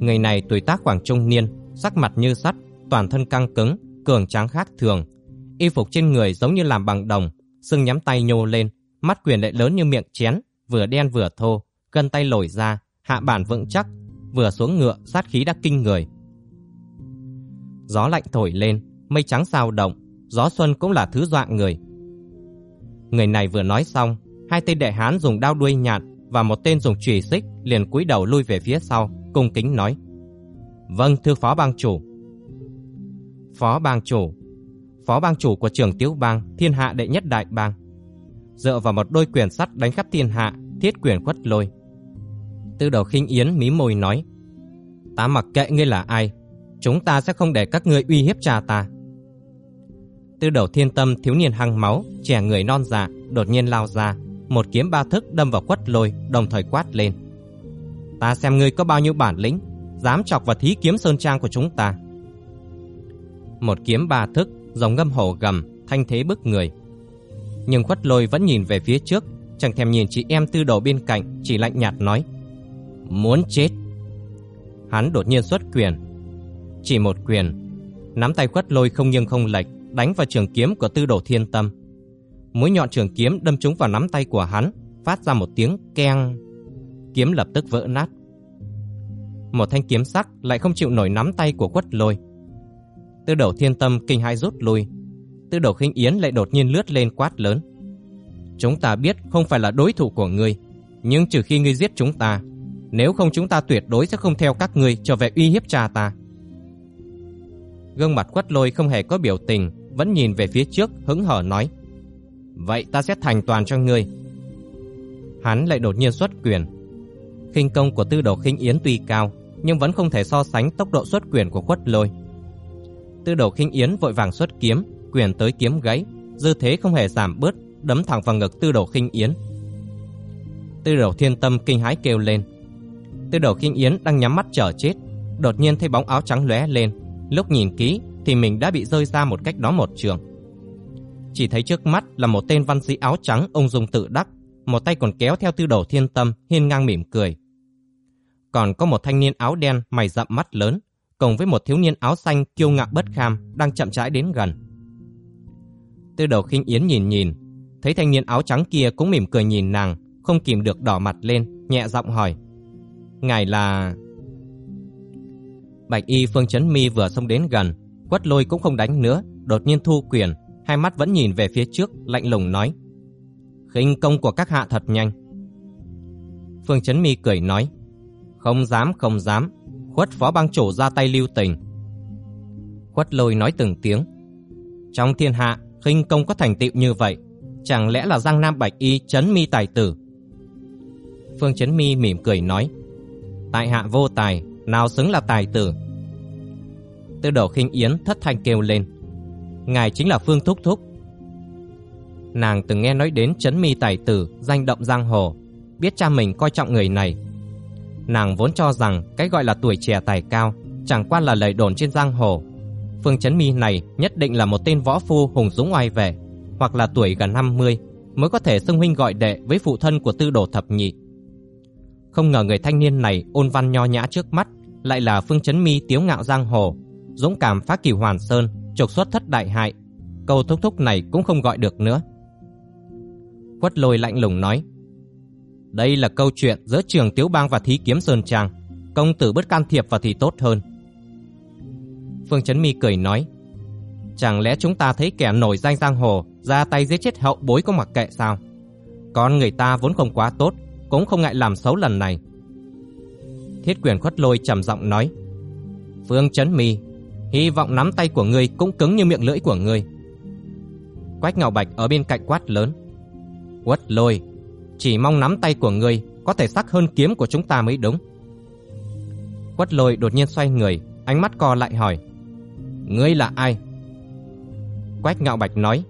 S1: Người này tuổi tác khoảng trung niên, sắc mặt như sắt, toàn thân căng cứng, cường tráng khác thường. Y phục trên người giống như làm bằng đồng, xương nhắm tay nhô lên, mắt quyền lại lớn như miệng chén, vừa đen vừa thô, gân tay lồi ra, hạ bản vững chắc, vừa xuống ngựa sát khí đã kinh người. Gió lạnh thổi lên, mây trắng sao động, gió xuân cũng là thứ dọa người. Người này vừa nói xong, hai tên đại hán dùng đao đuôi nhạt và một tên dùng chùy xích liền cúi đầu lui về phía sau, cung kính nói: "Vâng, thưa phó bang chủ." Phó bang chủ, phó bang chủ của trường Tiếu bang, thiên hạ đệ nhất đại bang. Dựa vào một đôi quyền sắt đánh khắp thiên hạ, thiết quyền quất lôi. Tư đầu khinh yến mí môi nói: "Ta mặc kệ ngươi là ai, chúng ta sẽ không để các ngươi uy hiếp cha ta." Tư đầu thiên tâm thiếu niên hăng máu, trẻ người non dạ, đột nhiên lao ra, một kiếm ba thức đâm vào quất lôi, đồng thời quát lên. Ta xem ngươi có bao nhiêu bản lĩnh, dám chọc vào thí kiếm sơn trang của chúng ta. Một kiếm ba thức, giống ngâm hổ gầm, thanh thế bức người. Nhưng khuất lôi vẫn nhìn về phía trước, chẳng thèm nhìn chị em tư đầu bên cạnh, chỉ lạnh nhạt nói. Muốn chết. Hắn đột nhiên xuất quyền. Chỉ một quyền, nắm tay khuất lôi không nghiêng không lệch, đánh vào trường kiếm của tư đồ thiên tâm. Mũi nhọn trường kiếm đâm trúng vào nắm tay của hắn, phát ra một tiếng keng. Kiếm lập tức vỡ nát. Một thanh kiếm sắc lại không chịu nổi nắm tay của quất lôi. Tư đầu thiên tâm kinh hãi rút lui. Tư đầu khinh yến lại đột nhiên lướt lên quát lớn. Chúng ta biết không phải là đối thủ của ngươi, nhưng trừ khi ngươi giết chúng ta, nếu không chúng ta tuyệt đối sẽ không theo các ngươi trở về uy hiếp cha ta. Gương mặt quất lôi không hề có biểu tình, vẫn nhìn về phía trước hứng hở nói. Vậy ta sẽ thành toàn cho ngươi. Hắn lại đột nhiên xuất quyền. Khinh công của tư đầu khinh yến tuy cao, nhưng vẫn không thể so sánh tốc độ xuất quyền của khuất lôi. Tư đầu khinh yến vội vàng xuất kiếm, quyền tới kiếm gãy, dư thế không hề giảm bớt, đấm thẳng vào ngực tư đầu khinh yến. Tư đầu thiên tâm kinh hãi kêu lên. Tư đầu khinh yến đang nhắm mắt chờ chết, đột nhiên thấy bóng áo trắng lóe lên, lúc nhìn kỹ thì mình đã bị rơi ra một cách đó một trường. Chỉ thấy trước mắt là một tên văn sĩ áo trắng ung dung tự đắc, một tay còn kéo theo tư đồ thiên tâm, hiên ngang mỉm cười. Còn có một thanh niên áo đen mày rậm mắt lớn, cùng với một thiếu niên áo xanh kiêu ngạo bất kham đang chậm rãi đến gần. Tư đầu khinh yến nhìn nhìn, thấy thanh niên áo trắng kia cũng mỉm cười nhìn nàng, không kìm được đỏ mặt lên, nhẹ giọng hỏi. Ngài là... Bạch y Phương Chấn Mi vừa xông đến gần, quất lôi cũng không đánh nữa, đột nhiên thu quyền, hai mắt vẫn nhìn về phía trước, lạnh lùng nói khinh công của các hạ thật nhanh. Phương Chấn Mi cười nói. Không dám, không dám, khuất phó bang chủ ra tay lưu tình. Khuất lôi nói từng tiếng. Trong thiên hạ, khinh công có thành tựu như vậy, chẳng lẽ là Giang Nam Bạch Y chấn mi tài tử? Phương Chấn Mi mỉm cười nói, tại hạ vô tài, nào xứng là tài tử. Tư Đồ khinh yến thất thanh kêu lên, ngài chính là Phương Thúc Thúc. Nàng từng nghe nói đến chấn mi tài tử, danh động giang hồ, biết cha mình coi trọng người này. Nàng vốn cho rằng cái gọi là tuổi trẻ tài cao chẳng qua là lời đồn trên giang hồ. Phương Chấn Mi này nhất định là một tên võ phu hùng dũng oai vệ, hoặc là tuổi gần 50 mới có thể xưng huynh gọi đệ với phụ thân của tư đồ thập nhị. Không ngờ người thanh niên này ôn văn nho nhã trước mắt lại là Phương Chấn Mi tiếu ngạo giang hồ, dũng cảm phá kỳ hoàn sơn, trục xuất thất đại hại. Câu thúc thúc này cũng không gọi được nữa. Quất lôi lạnh lùng nói. Đây là câu chuyện giữa trường Tiếu Bang và Thí Kiếm Sơn Trang. Công tử bất can thiệp vào thì tốt hơn. Phương Chấn Mi cười nói. Chẳng lẽ chúng ta thấy kẻ nổi danh giang hồ ra tay giết chết hậu bối có mặc kệ sao? Con người ta vốn không quá tốt, cũng không ngại làm xấu lần này. Thiết quyền khuất lôi trầm giọng nói. Phương Chấn Mi, hy vọng nắm tay của ngươi cũng cứng như miệng lưỡi của ngươi. Quách Ngạo Bạch ở bên cạnh quát lớn. Quất lôi, chỉ mong nắm tay của ngươi có thể sắc hơn kiếm của chúng ta mới đúng. Quất lôi đột nhiên xoay người, ánh mắt co lại hỏi. Ngươi là ai? Quách Ngạo Bạch nói.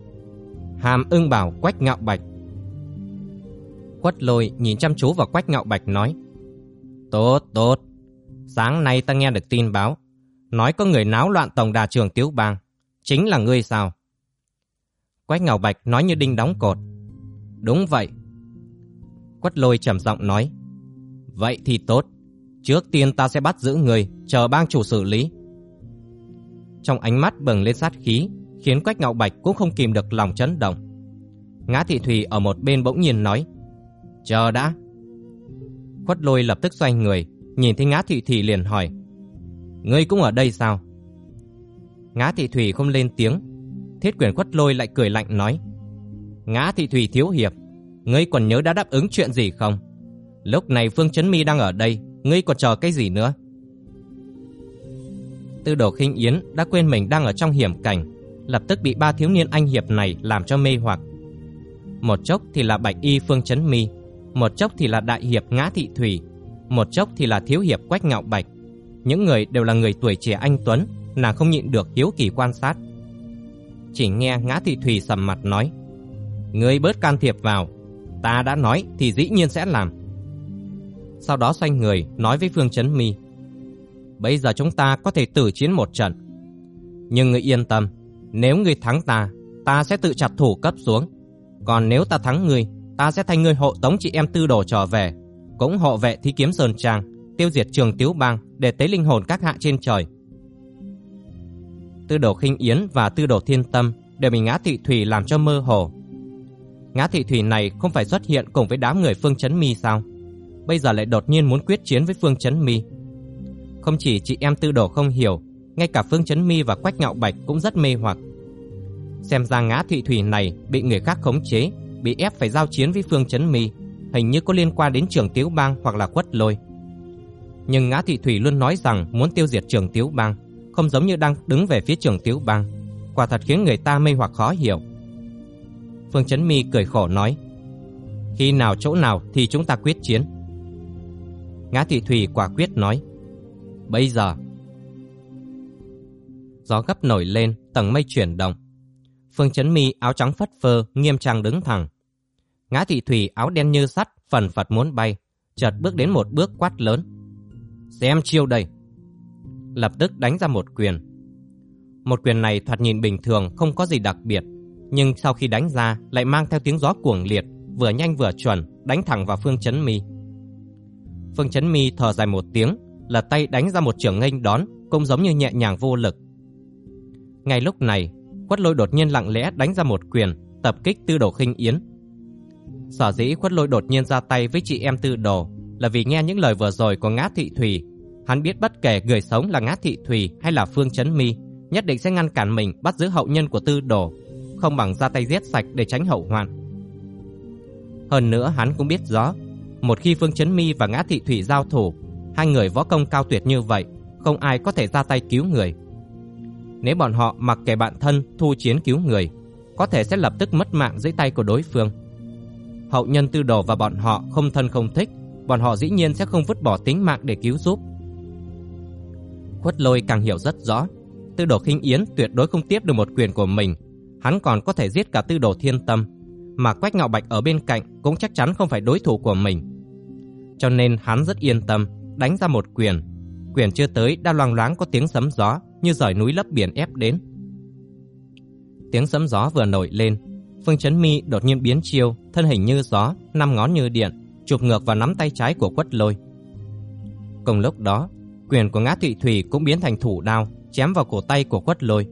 S1: Hàm ưng bảo Quách Ngạo Bạch. Quất lôi nhìn chăm chú vào Quách Ngạo Bạch nói. Tốt, tốt. Sáng nay ta nghe được tin báo. Nói có người náo loạn tổng đà trường Tiếu Bang. Chính là ngươi sao? Quách Ngạo Bạch nói như đinh đóng cột. Đúng vậy. Quất lôi trầm giọng nói. Vậy thì tốt. Trước tiên ta sẽ bắt giữ người, chờ bang chủ xử lý. Trong ánh mắt bừng lên sát khí, khiến Quách Ngạo Bạch cũng không kìm được lòng chấn động. Ngã Thị Thùy ở một bên bỗng nhiên nói, chờ đã. Quất lôi lập tức xoay người, nhìn thấy Ngã Thị Thùy liền hỏi, ngươi cũng ở đây sao? Ngã Thị Thùy không lên tiếng, thiết quyền quất lôi lại cười lạnh nói, Ngã Thị Thủy thiếu hiệp, ngươi còn nhớ đã đáp ứng chuyện gì không? Lúc này Phương Chấn Mi đang ở đây, ngươi còn chờ cái gì nữa? Tư đồ khinh yến đã quên mình đang ở trong hiểm cảnh, lập tức bị ba thiếu niên anh hiệp này làm cho mê hoặc. Một chốc thì là bạch y phương chấn mi, một chốc thì là đại hiệp ngã thị thủy, một chốc thì là thiếu hiệp quách ngạo bạch. Những người đều là người tuổi trẻ anh Tuấn, nàng không nhịn được hiếu kỳ quan sát. Chỉ nghe ngã thị thủy sầm mặt nói, Ngươi bớt can thiệp vào, ta đã nói thì dĩ nhiên sẽ làm. Sau đó xoay người nói với Phương Chấn Mi, Bây giờ chúng ta có thể tử chiến một trận. Nhưng ngươi yên tâm, nếu ngươi thắng ta, ta sẽ tự chặt thủ cấp xuống. Còn nếu ta thắng ngươi, ta sẽ thành ngươi hộ tống chị em tư đồ trở về, cũng hộ vệ thi kiếm sơn trang, tiêu diệt trường tiếu bang để tế linh hồn các hạ trên trời. Tư đồ khinh yến và tư đồ thiên tâm đều bị ngã thị thủy làm cho mơ hồ. Ngã thị thủy này không phải xuất hiện cùng với đám người phương chấn mi sao? Bây giờ lại đột nhiên muốn quyết chiến với phương chấn mi. Không chỉ chị em tư đồ không hiểu, ngay cả Phương Chấn Mi và Quách Ngạo Bạch cũng rất mê hoặc. Xem ra ngã thị thủy này bị người khác khống chế, bị ép phải giao chiến với Phương Chấn Mi, hình như có liên quan đến trường Tiếu Bang hoặc là quất lôi. Nhưng ngã thị thủy luôn nói rằng muốn tiêu diệt trường Tiếu Bang, không giống như đang đứng về phía trường Tiếu Bang. Quả thật khiến người ta mê hoặc khó hiểu. Phương Chấn Mi cười khổ nói, khi nào chỗ nào thì chúng ta quyết chiến. Ngã thị thủy quả quyết nói, bây giờ gió gấp nổi lên, tầng mây chuyển động. Phương Chấn Mi áo trắng phất phơ, nghiêm trang đứng thẳng. Ngã Thị Thủy áo đen như sắt, phần phật muốn bay, chợt bước đến một bước quát lớn. Xem chiêu đây. Lập tức đánh ra một quyền. Một quyền này thoạt nhìn bình thường không có gì đặc biệt, nhưng sau khi đánh ra lại mang theo tiếng gió cuồng liệt, vừa nhanh vừa chuẩn, đánh thẳng vào Phương Chấn Mi. Phương Chấn Mi thở dài một tiếng, là tay đánh ra một trường nghênh đón, cũng giống như nhẹ nhàng vô lực. Ngay lúc này, Quất Lôi đột nhiên lặng lẽ đánh ra một quyền, tập kích Tư Đồ Khinh Yến. Sở dĩ Quất Lôi đột nhiên ra tay với chị em Tư Đồ là vì nghe những lời vừa rồi của Ngã Thị Thủy, hắn biết bất kể người sống là Ngã Thị Thủy hay là Phương Chấn Mi, nhất định sẽ ngăn cản mình bắt giữ hậu nhân của Tư Đồ, không bằng ra tay giết sạch để tránh hậu hoạn. Hơn nữa hắn cũng biết rõ, một khi Phương Chấn Mi và Ngã Thị Thủy giao thủ, hai người võ công cao tuyệt như vậy, không ai có thể ra tay cứu người. Nếu bọn họ mặc kệ bạn thân thu chiến cứu người, có thể sẽ lập tức mất mạng dưới tay của đối phương. Hậu nhân tư đồ và bọn họ không thân không thích, bọn họ dĩ nhiên sẽ không vứt bỏ tính mạng để cứu giúp. Khuất lôi càng hiểu rất rõ, tư đồ khinh yến tuyệt đối không tiếp được một quyền của mình, hắn còn có thể giết cả tư đồ thiên tâm, mà Quách Ngạo Bạch ở bên cạnh cũng chắc chắn không phải đối thủ của mình. Cho nên hắn rất yên tâm, đánh ra một quyền. Quyền chưa tới đã loang loáng có tiếng sấm gió như rời núi lấp biển ép đến. Tiếng sấm gió vừa nổi lên, Phương Chấn Mi đột nhiên biến chiêu, thân hình như gió, năm ngón như điện, chụp ngược vào nắm tay trái của Quất Lôi. Cùng lúc đó, quyền của Ngã Thụy Thủy cũng biến thành thủ đao, chém vào cổ tay của Quất Lôi.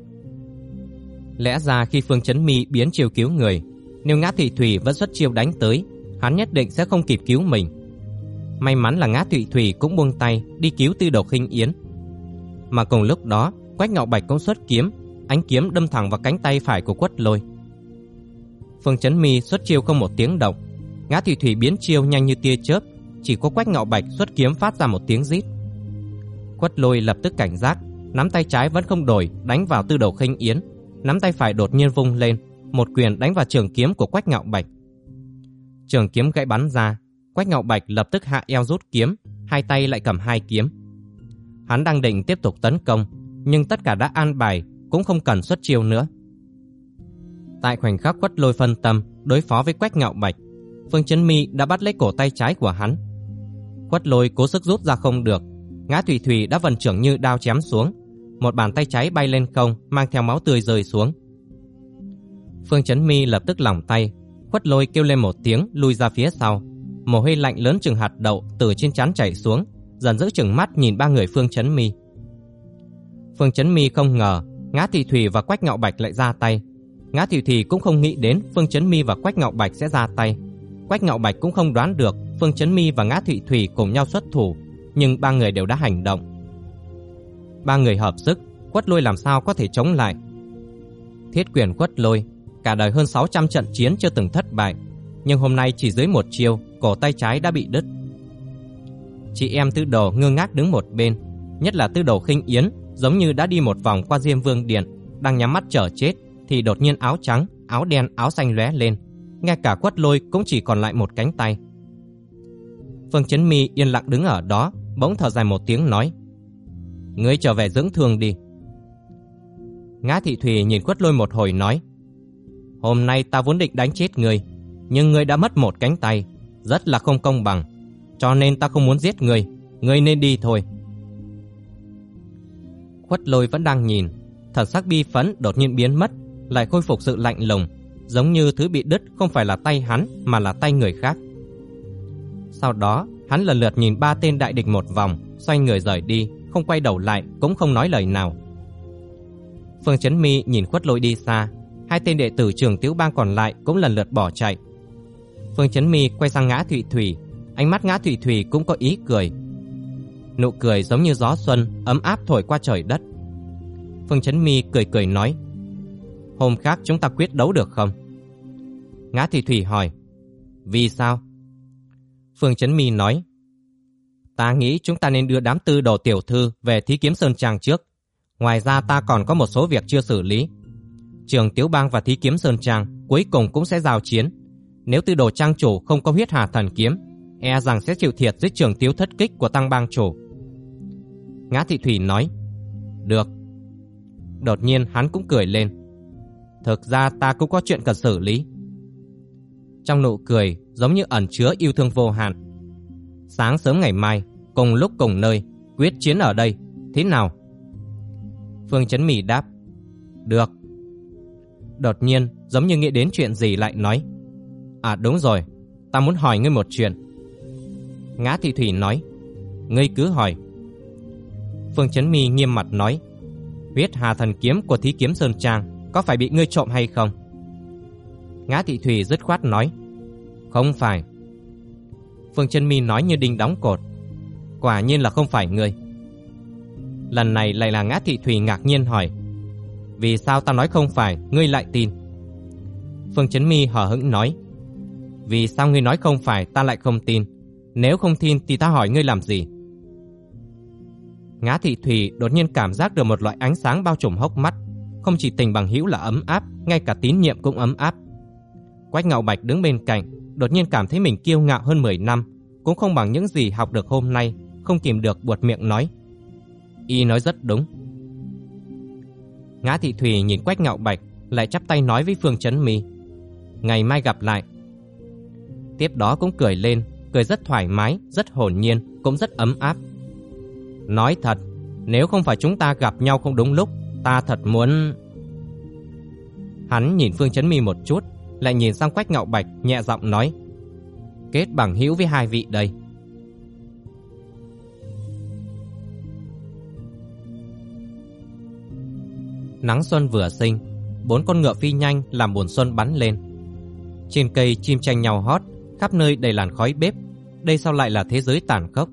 S1: Lẽ ra khi Phương Chấn Mi biến chiêu cứu người, nếu Ngã Thụy Thủy vẫn xuất chiêu đánh tới, hắn nhất định sẽ không kịp cứu mình. May mắn là Ngã Thụy Thủy cũng buông tay đi cứu Tư Độc Khinh Yến. Mà cùng lúc đó, Quách Ngạo Bạch cũng xuất kiếm, ánh kiếm đâm thẳng vào cánh tay phải của Quất Lôi. Phương Chấn Mi xuất chiêu không một tiếng động, Ngã Thụy Thủy biến chiêu nhanh như tia chớp, chỉ có Quách Ngạo Bạch xuất kiếm phát ra một tiếng rít. Quất Lôi lập tức cảnh giác, nắm tay trái vẫn không đổi, đánh vào Tư Đầu Khinh Yến, nắm tay phải đột nhiên vung lên, một quyền đánh vào trường kiếm của Quách Ngạo Bạch. Trường kiếm gãy bắn ra, Quách Ngạo Bạch lập tức hạ eo rút kiếm, hai tay lại cầm hai kiếm. Hắn đang định tiếp tục tấn công, nhưng tất cả đã an bài, cũng không cần xuất chiêu nữa. Tại khoảnh khắc quất lôi phân tâm, đối phó với Quách Ngạo Bạch, Phương Chấn Mi đã bắt lấy cổ tay trái của hắn. Quất lôi cố sức rút ra không được, ngã thủy thủy đã vận trưởng như đao chém xuống, một bàn tay trái bay lên không, mang theo máu tươi rơi xuống. Phương Chấn Mi lập tức lỏng tay, khuất lôi kêu lên một tiếng, lui ra phía sau. Mồ hôi lạnh lớn chừng hạt đậu từ trên trán chảy xuống, dần giữ chừng mắt nhìn ba người Phương Chấn Mi. Phương Chấn Mi không ngờ, Ngã Thị Thủy và Quách Ngạo Bạch lại ra tay. Ngã Thị Thủy cũng không nghĩ đến Phương Chấn Mi và Quách Ngạo Bạch sẽ ra tay. Quách Ngạo Bạch cũng không đoán được Phương Chấn Mi và Ngã Thị Thủy cùng nhau xuất thủ, nhưng ba người đều đã hành động. Ba người hợp sức, Quất Lôi làm sao có thể chống lại? Thiết quyền Quất Lôi, cả đời hơn 600 trận chiến chưa từng thất bại, nhưng hôm nay chỉ dưới một chiêu, cổ tay trái đã bị đứt. Chị em Tư Đồ ngơ ngác đứng một bên, nhất là Tư Đồ Khinh Yến, giống như đã đi một vòng qua Diêm Vương điện, đang nhắm mắt chờ chết thì đột nhiên áo trắng, áo đen, áo xanh lóe lên, ngay cả Quất Lôi cũng chỉ còn lại một cánh tay. Phương Chấn Mi yên lặng đứng ở đó, bỗng thở dài một tiếng nói: "Ngươi trở về dưỡng thương đi." Ngã Thị Thủy nhìn Quất Lôi một hồi nói: "Hôm nay ta vốn định đánh chết ngươi, nhưng ngươi đã mất một cánh tay, rất là không công bằng, cho nên ta không muốn giết ngươi, ngươi nên đi thôi." Quất Lôi vẫn đang nhìn, thần sắc bi phẫn đột nhiên biến mất, lại khôi phục sự lạnh lùng, giống như thứ bị đứt không phải là tay hắn mà là tay người khác. Sau đó, hắn lần lượt nhìn ba tên đại địch một vòng, xoay người rời đi, không quay đầu lại, cũng không nói lời nào. Phương Chấn Mi nhìn Khuất Lôi đi xa, hai tên đệ tử trường Tiếu Bang còn lại cũng lần lượt bỏ chạy. Phương Chấn Mi quay sang Ngã Thụy Thủy, ánh mắt Ngã Thụy Thủy cũng có ý cười. Nụ cười giống như gió xuân, ấm áp thổi qua trời đất. Phương Chấn Mi cười cười nói: "Hôm khác chúng ta quyết đấu được không?" Ngã Thụy Thủy hỏi: "Vì sao?" Phương Chấn Mi nói: "Ta nghĩ chúng ta nên đưa đám tư đồ tiểu thư về thí kiếm sơn trang trước. Ngoài ra ta còn có một số việc chưa xử lý. Trường Tiếu Bang và thí kiếm sơn trang cuối cùng cũng sẽ giao chiến. Nếu tư đồ trang chủ không có huyết hà thần kiếm, e rằng sẽ chịu thiệt dưới trường tiếu thất kích của tăng bang chủ." Ngã Thị Thủy nói: "Được." Đột nhiên hắn cũng cười lên. "Thực ra ta cũng có chuyện cần xử lý." Trong nụ cười giống như ẩn chứa yêu thương vô hạn. Sáng sớm ngày mai, cùng lúc cùng nơi, quyết chiến ở đây, thế nào? Phương Chấn Mỉ đáp, Được. Đột nhiên, giống như nghĩ đến chuyện gì lại nói. À đúng rồi, ta muốn hỏi ngươi một chuyện. Ngã Thị Thủy nói. Ngươi cứ hỏi. Phương Chấn Mi nghiêm mặt nói. Huyết hà thần kiếm của thí kiếm Sơn Trang có phải bị ngươi trộm hay không? Ngã Thị Thủy dứt khoát nói. Không phải. Phương Chân Mi nói như đinh đóng cột. Quả nhiên là không phải ngươi. Lần này lại là Ngã Thị Thủy ngạc nhiên hỏi. Vì sao ta nói không phải, ngươi lại tin? Phương Chấn Mi hờ hững nói. Vì sao ngươi nói không phải, ta lại không tin? Nếu không tin thì ta hỏi ngươi làm gì? Ngã Thị Thủy đột nhiên cảm giác được một loại ánh sáng bao trùm hốc mắt. Không chỉ tình bằng hữu là ấm áp, ngay cả tín nhiệm cũng ấm áp. Quách Ngạo Bạch đứng bên cạnh, đột nhiên cảm thấy mình kiêu ngạo hơn 10 năm, cũng không bằng những gì học được hôm nay, không kìm được buột miệng nói. Y nói rất đúng. Ngã Thị Thủy nhìn Quách Ngạo Bạch, lại chắp tay nói với Phương Chấn Mi. Ngày mai gặp lại. Tiếp đó cũng cười lên, cười rất thoải mái, rất hồn nhiên, cũng rất ấm áp. Nói thật, nếu không phải chúng ta gặp nhau không đúng lúc, ta thật muốn... Hắn nhìn Phương Chấn Mi một chút, lại nhìn sang Quách Ngạo Bạch, nhẹ giọng nói. Kết bằng hữu với hai vị đây. Nắng xuân vừa sinh, bốn con ngựa phi nhanh làm buồn xuân bắn lên. Trên cây chim tranh nhau hót, khắp nơi đầy làn khói bếp, đây sao lại là thế giới tàn khốc.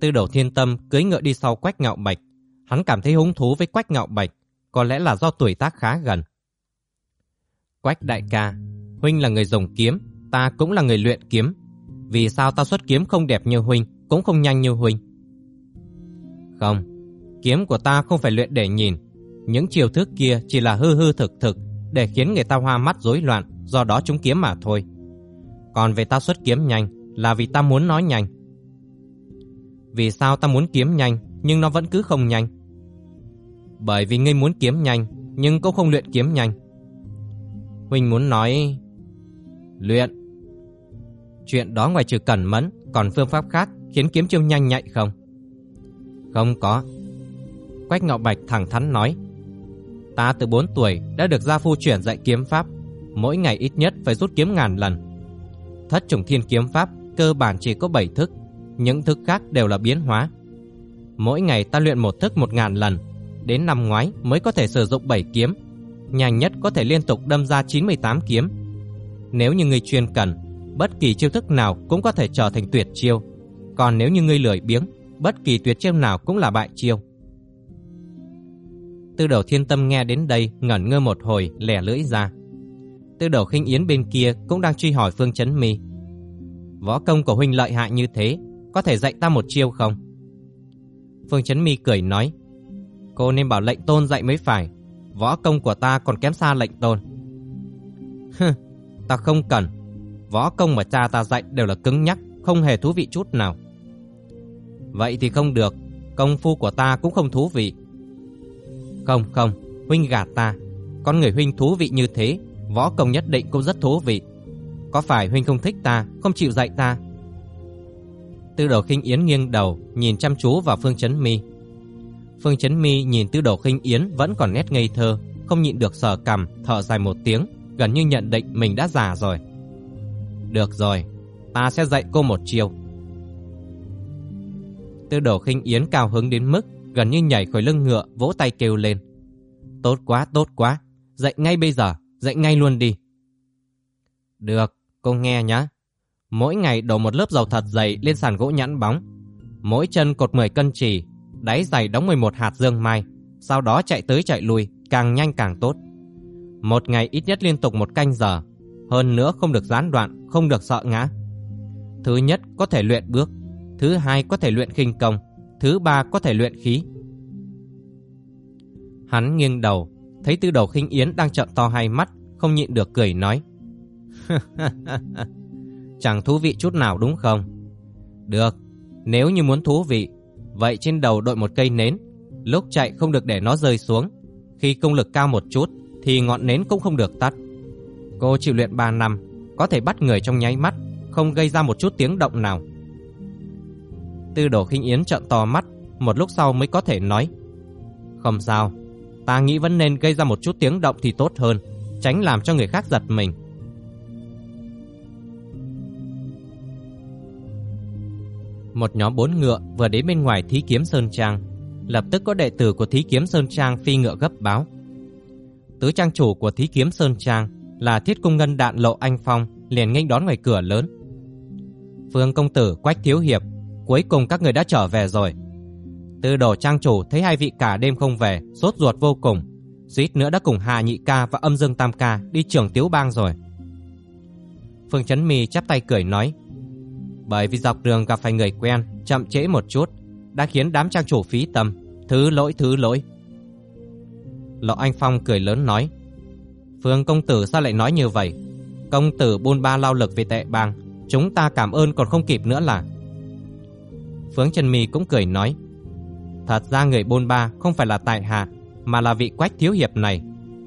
S1: Tư đầu thiên tâm cưới ngựa đi sau Quách Ngạo Bạch, hắn cảm thấy hứng thú với Quách Ngạo Bạch, có lẽ là do tuổi tác khá gần. Quách đại ca, huynh là người dùng kiếm, ta cũng là người luyện kiếm. Vì sao ta xuất kiếm không đẹp như huynh, cũng không nhanh như huynh? Không, kiếm của ta không phải luyện để nhìn, những chiều thức kia chỉ là hư hư thực thực để khiến người ta hoa mắt rối loạn, do đó chúng kiếm mà thôi. Còn về ta xuất kiếm nhanh là vì ta muốn nói nhanh. Vì sao ta muốn kiếm nhanh nhưng nó vẫn cứ không nhanh? Bởi vì ngươi muốn kiếm nhanh nhưng cũng không luyện kiếm nhanh. Huynh muốn nói... Luyện. Chuyện đó ngoài trừ cẩn mẫn, còn phương pháp khác khiến kiếm chiêu nhanh nhạy không? Không có. Quách Ngạo Bạch thẳng thắn nói. Ta từ 4 tuổi đã được gia phu chuyển dạy kiếm pháp, mỗi ngày ít nhất phải rút kiếm ngàn lần. Thất trùng thiên kiếm pháp cơ bản chỉ có 7 thức, những thức khác đều là biến hóa. Mỗi ngày ta luyện một thức một ngàn lần, đến năm ngoái mới có thể sử dụng 7 kiếm, nhanh nhất có thể liên tục đâm ra 98 kiếm. Nếu như ngươi chuyên cần, bất kỳ chiêu thức nào cũng có thể trở thành tuyệt chiêu. Còn nếu như ngươi lười biếng, bất kỳ tuyệt chiêu nào cũng là bại chiêu. Tư đầu thiên tâm nghe đến đây ngẩn ngơ một hồi lẻ lưỡi ra. Tư đầu khinh yến bên kia cũng đang truy hỏi Phương Chấn Mi. Võ công của huynh lợi hại như thế, có thể dạy ta một chiêu không? Phương Chấn Mi cười nói, cô nên bảo lệnh tôn dạy mới phải, võ công của ta còn kém xa lệnh tôn. Hừ, ta không cần, võ công mà cha ta dạy đều là cứng nhắc, không hề thú vị chút nào. Vậy thì không được, công phu của ta cũng không thú vị. Không không, huynh gạt ta, con người huynh thú vị như thế, võ công nhất định cũng rất thú vị. Có phải huynh không thích ta, không chịu dạy ta? Tư đầu khinh yến nghiêng đầu, nhìn chăm chú vào Phương Chấn Mi. Phương Chấn Mi nhìn tư Đồ khinh yến vẫn còn nét ngây thơ, không nhịn được sờ cằm, thở dài một tiếng, gần như nhận định mình đã già rồi. Được rồi, ta sẽ dạy cô một chiêu. Tư Đồ khinh yến cao hứng đến mức gần như nhảy khỏi lưng ngựa, vỗ tay kêu lên. Tốt quá, tốt quá, dạy ngay bây giờ, dạy ngay luôn đi. Được, cô nghe nhá. Mỗi ngày đổ một lớp dầu thật dày lên sàn gỗ nhẵn bóng. Mỗi chân cột 10 cân chỉ, đáy giày đóng 11 hạt dương mai, sau đó chạy tới chạy lui, càng nhanh càng tốt. Một ngày ít nhất liên tục một canh giờ, hơn nữa không được gián đoạn, không được sợ ngã. Thứ nhất có thể luyện bước, thứ hai có thể luyện khinh công, thứ ba có thể luyện khí. Hắn nghiêng đầu, thấy tư đầu khinh yến đang trợn to hai mắt, không nhịn được cười nói. Chẳng thú vị chút nào đúng không? Được, nếu như muốn thú vị, vậy trên đầu đội một cây nến, lúc chạy không được để nó rơi xuống. Khi công lực cao một chút, thì ngọn nến cũng không được tắt. Cô chịu luyện 3 năm, có thể bắt người trong nháy mắt, không gây ra một chút tiếng động nào. Tư đồ khinh yến trợn to mắt, một lúc sau mới có thể nói. Không sao, Ta nghĩ vẫn nên gây ra một chút tiếng động thì tốt hơn, tránh làm cho người khác giật mình. Một nhóm bốn ngựa vừa đến bên ngoài Thí Kiếm Sơn Trang, lập tức có đệ tử của Thí Kiếm Sơn Trang phi ngựa gấp báo. Tứ trang chủ của Thí Kiếm Sơn Trang là Thiết Cung Ngân Đạn Lộ Anh Phong liền nghênh đón ngoài cửa lớn. Phương công tử Quách Thiếu Hiệp, cuối cùng các người đã trở về rồi. Tư đồ trang chủ thấy hai vị cả đêm không về, sốt ruột vô cùng. Suýt nữa đã cùng Hà Nhị Ca và Âm Dương Tam Ca đi trưởng tiếu bang rồi. Phương Chấn Mi chắp tay cười nói, bởi vì dọc đường gặp phải người quen, chậm trễ một chút, đã khiến đám trang chủ phí tâm, thứ lỗi thứ lỗi. Lộ Anh Phong cười lớn nói, Phương công tử sao lại nói như vậy? Công tử buôn ba lao lực vì tệ bang, chúng ta cảm ơn còn không kịp nữa là. Phương Trần Mì cũng cười nói, Thật ra người bôn ba không phải là tại hạ, mà là vị quách thiếu hiệp này.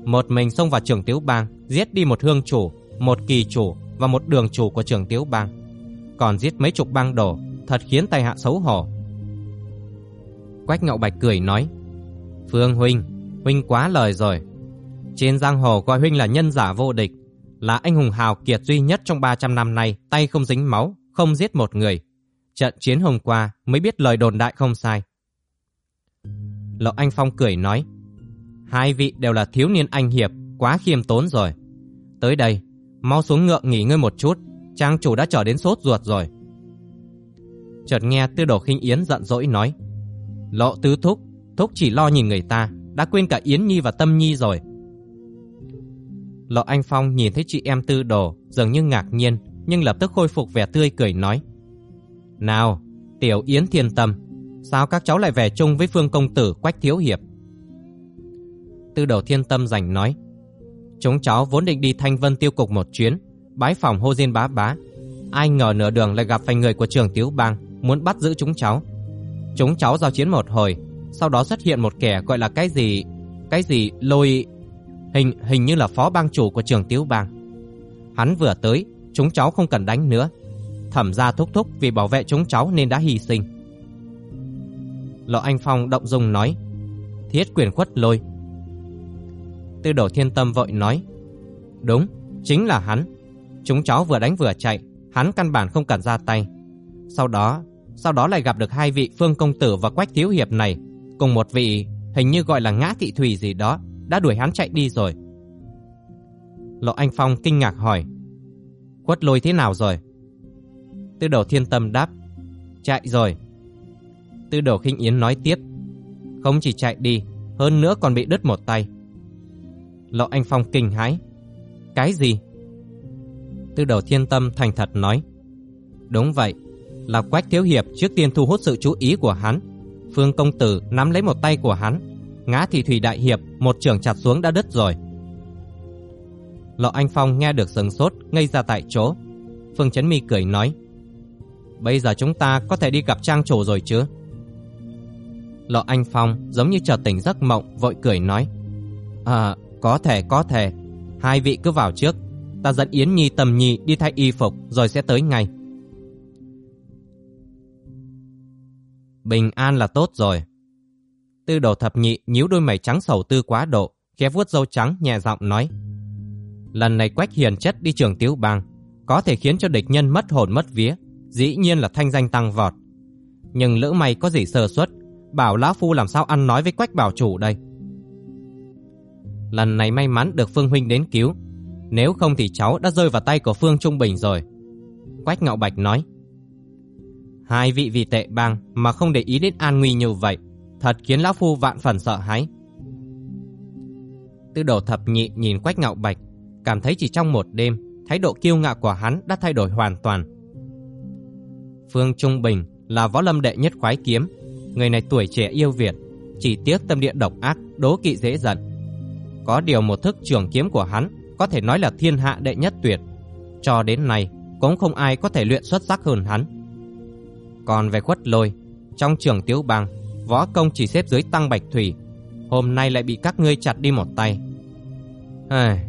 S1: Một mình xông vào trường tiếu bang, giết đi một hương chủ, một kỳ chủ và một đường chủ của trường tiếu bang. Còn giết mấy chục băng đồ, thật khiến tay hạ xấu hổ. Quách Ngậu Bạch cười nói, Phương Huynh, Huynh quá lời rồi. Trên giang hồ gọi Huynh là nhân giả vô địch, là anh hùng hào kiệt duy nhất trong 300 năm nay, tay không dính máu, không giết một người. Trận chiến hôm qua mới biết lời đồn đại không sai. lộc Anh Phong cười nói, hai vị đều là thiếu niên anh hiệp, quá khiêm tốn rồi. Tới đây, mau xuống ngựa nghỉ ngơi một chút, trang chủ đã trở đến sốt ruột rồi. Chợt nghe Tư Đồ Khinh Yến giận dỗi nói, Lộ Tứ Thúc, Thúc chỉ lo nhìn người ta, đã quên cả Yến Nhi và Tâm Nhi rồi. Lộ Anh Phong nhìn thấy chị em Tư Đồ dường như ngạc nhiên, nhưng lập tức khôi phục vẻ tươi cười nói, Nào, Tiểu Yến thiên tâm, Sao các cháu lại về chung với Phương Công Tử Quách Thiếu Hiệp? Tư đầu thiên tâm rảnh nói Chúng cháu vốn định đi Thanh Vân tiêu cục một chuyến Bái phòng hô diên bá bá. Ai ngờ nửa đường lại gặp phải người của trường Tiếu Bang Muốn bắt giữ chúng cháu. Chúng cháu giao chiến một hồi Sau đó xuất hiện một kẻ gọi là cái gì Cái gì lôi Hình hình như là phó bang chủ của trường Tiếu Bang. Hắn vừa tới Chúng cháu không cần đánh nữa. Thẩm ra thúc thúc vì bảo vệ chúng cháu nên đã hy sinh. Lộ Anh Phong động dung nói Thiết quyền khuất lôi. Tư đổ thiên tâm vội nói Đúng, chính là hắn. Chúng cháu vừa đánh vừa chạy Hắn căn bản không cần ra tay. Sau đó, sau đó lại gặp được hai vị Phương Công Tử và Quách Thiếu Hiệp này. Cùng một vị hình như gọi là Ngã Thị Thủy gì đó Đã đuổi hắn chạy đi rồi. Lộ Anh Phong kinh ngạc hỏi Quất lôi thế nào rồi? Tư đầu thiên tâm đáp Chạy rồi. Tư đồ khinh yến nói tiếp Không chỉ chạy đi Hơn nữa còn bị đứt một tay. Lộ Anh Phong kinh hãi Cái gì? Tư đầu thiên tâm thành thật nói, Đúng vậy, Là Quách Thiếu Hiệp trước tiên thu hút sự chú ý của hắn. Phương Công Tử nắm lấy một tay của hắn, Ngã thị Thủy Đại Hiệp Một trường chặt xuống đã đứt rồi. Lọ Anh Phong nghe được sừng sốt, Ngây ra tại chỗ. Phương Chấn Mi cười nói, Bây giờ chúng ta có thể đi gặp trang chủ rồi chứ? Lọ Anh Phong giống như chợt tỉnh giấc mộng, vội cười nói À có thể có thể. Hai vị cứ vào trước. Ta dẫn Yến Nhi tầm nhi đi thay y phục Rồi sẽ tới ngay. Bình an là tốt rồi. Tư đồ thập nhị nhíu đôi mày trắng sầu tư quá độ Khẽ vuốt râu trắng nhẹ giọng nói. Lần này quách hiền chất đi trường tiếu bang Có thể khiến cho địch nhân mất hồn mất vía Dĩ nhiên là thanh danh tăng vọt. Nhưng lỡ mày có gì sơ suất bảo lão phu làm sao ăn nói với quách bảo chủ đây. Lần này may mắn được Phương Huynh đến cứu, nếu không thì cháu đã rơi vào tay của Phương Trung Bình rồi. Quách Ngạo Bạch nói. Hai vị vì tệ bang mà không để ý đến an nguy như vậy, thật khiến lão phu vạn phần sợ hãi. Tư đồ thập nhị nhìn Quách Ngạo Bạch, cảm thấy chỉ trong một đêm, thái độ kiêu ngạo của hắn đã thay đổi hoàn toàn. Phương Trung Bình là võ lâm đệ nhất khoái kiếm, Người này tuổi trẻ yêu Việt, chỉ tiếc tâm địa độc ác, đố kỵ dễ giận. Có điều một thức trường kiếm của hắn có thể nói là thiên hạ đệ nhất tuyệt. Cho đến nay, cũng không ai có thể luyện xuất sắc hơn hắn. Còn về khuất lôi, trong trường tiếu bang, võ công chỉ xếp dưới tăng bạch thủy, hôm nay lại bị các ngươi chặt đi một tay. Ai,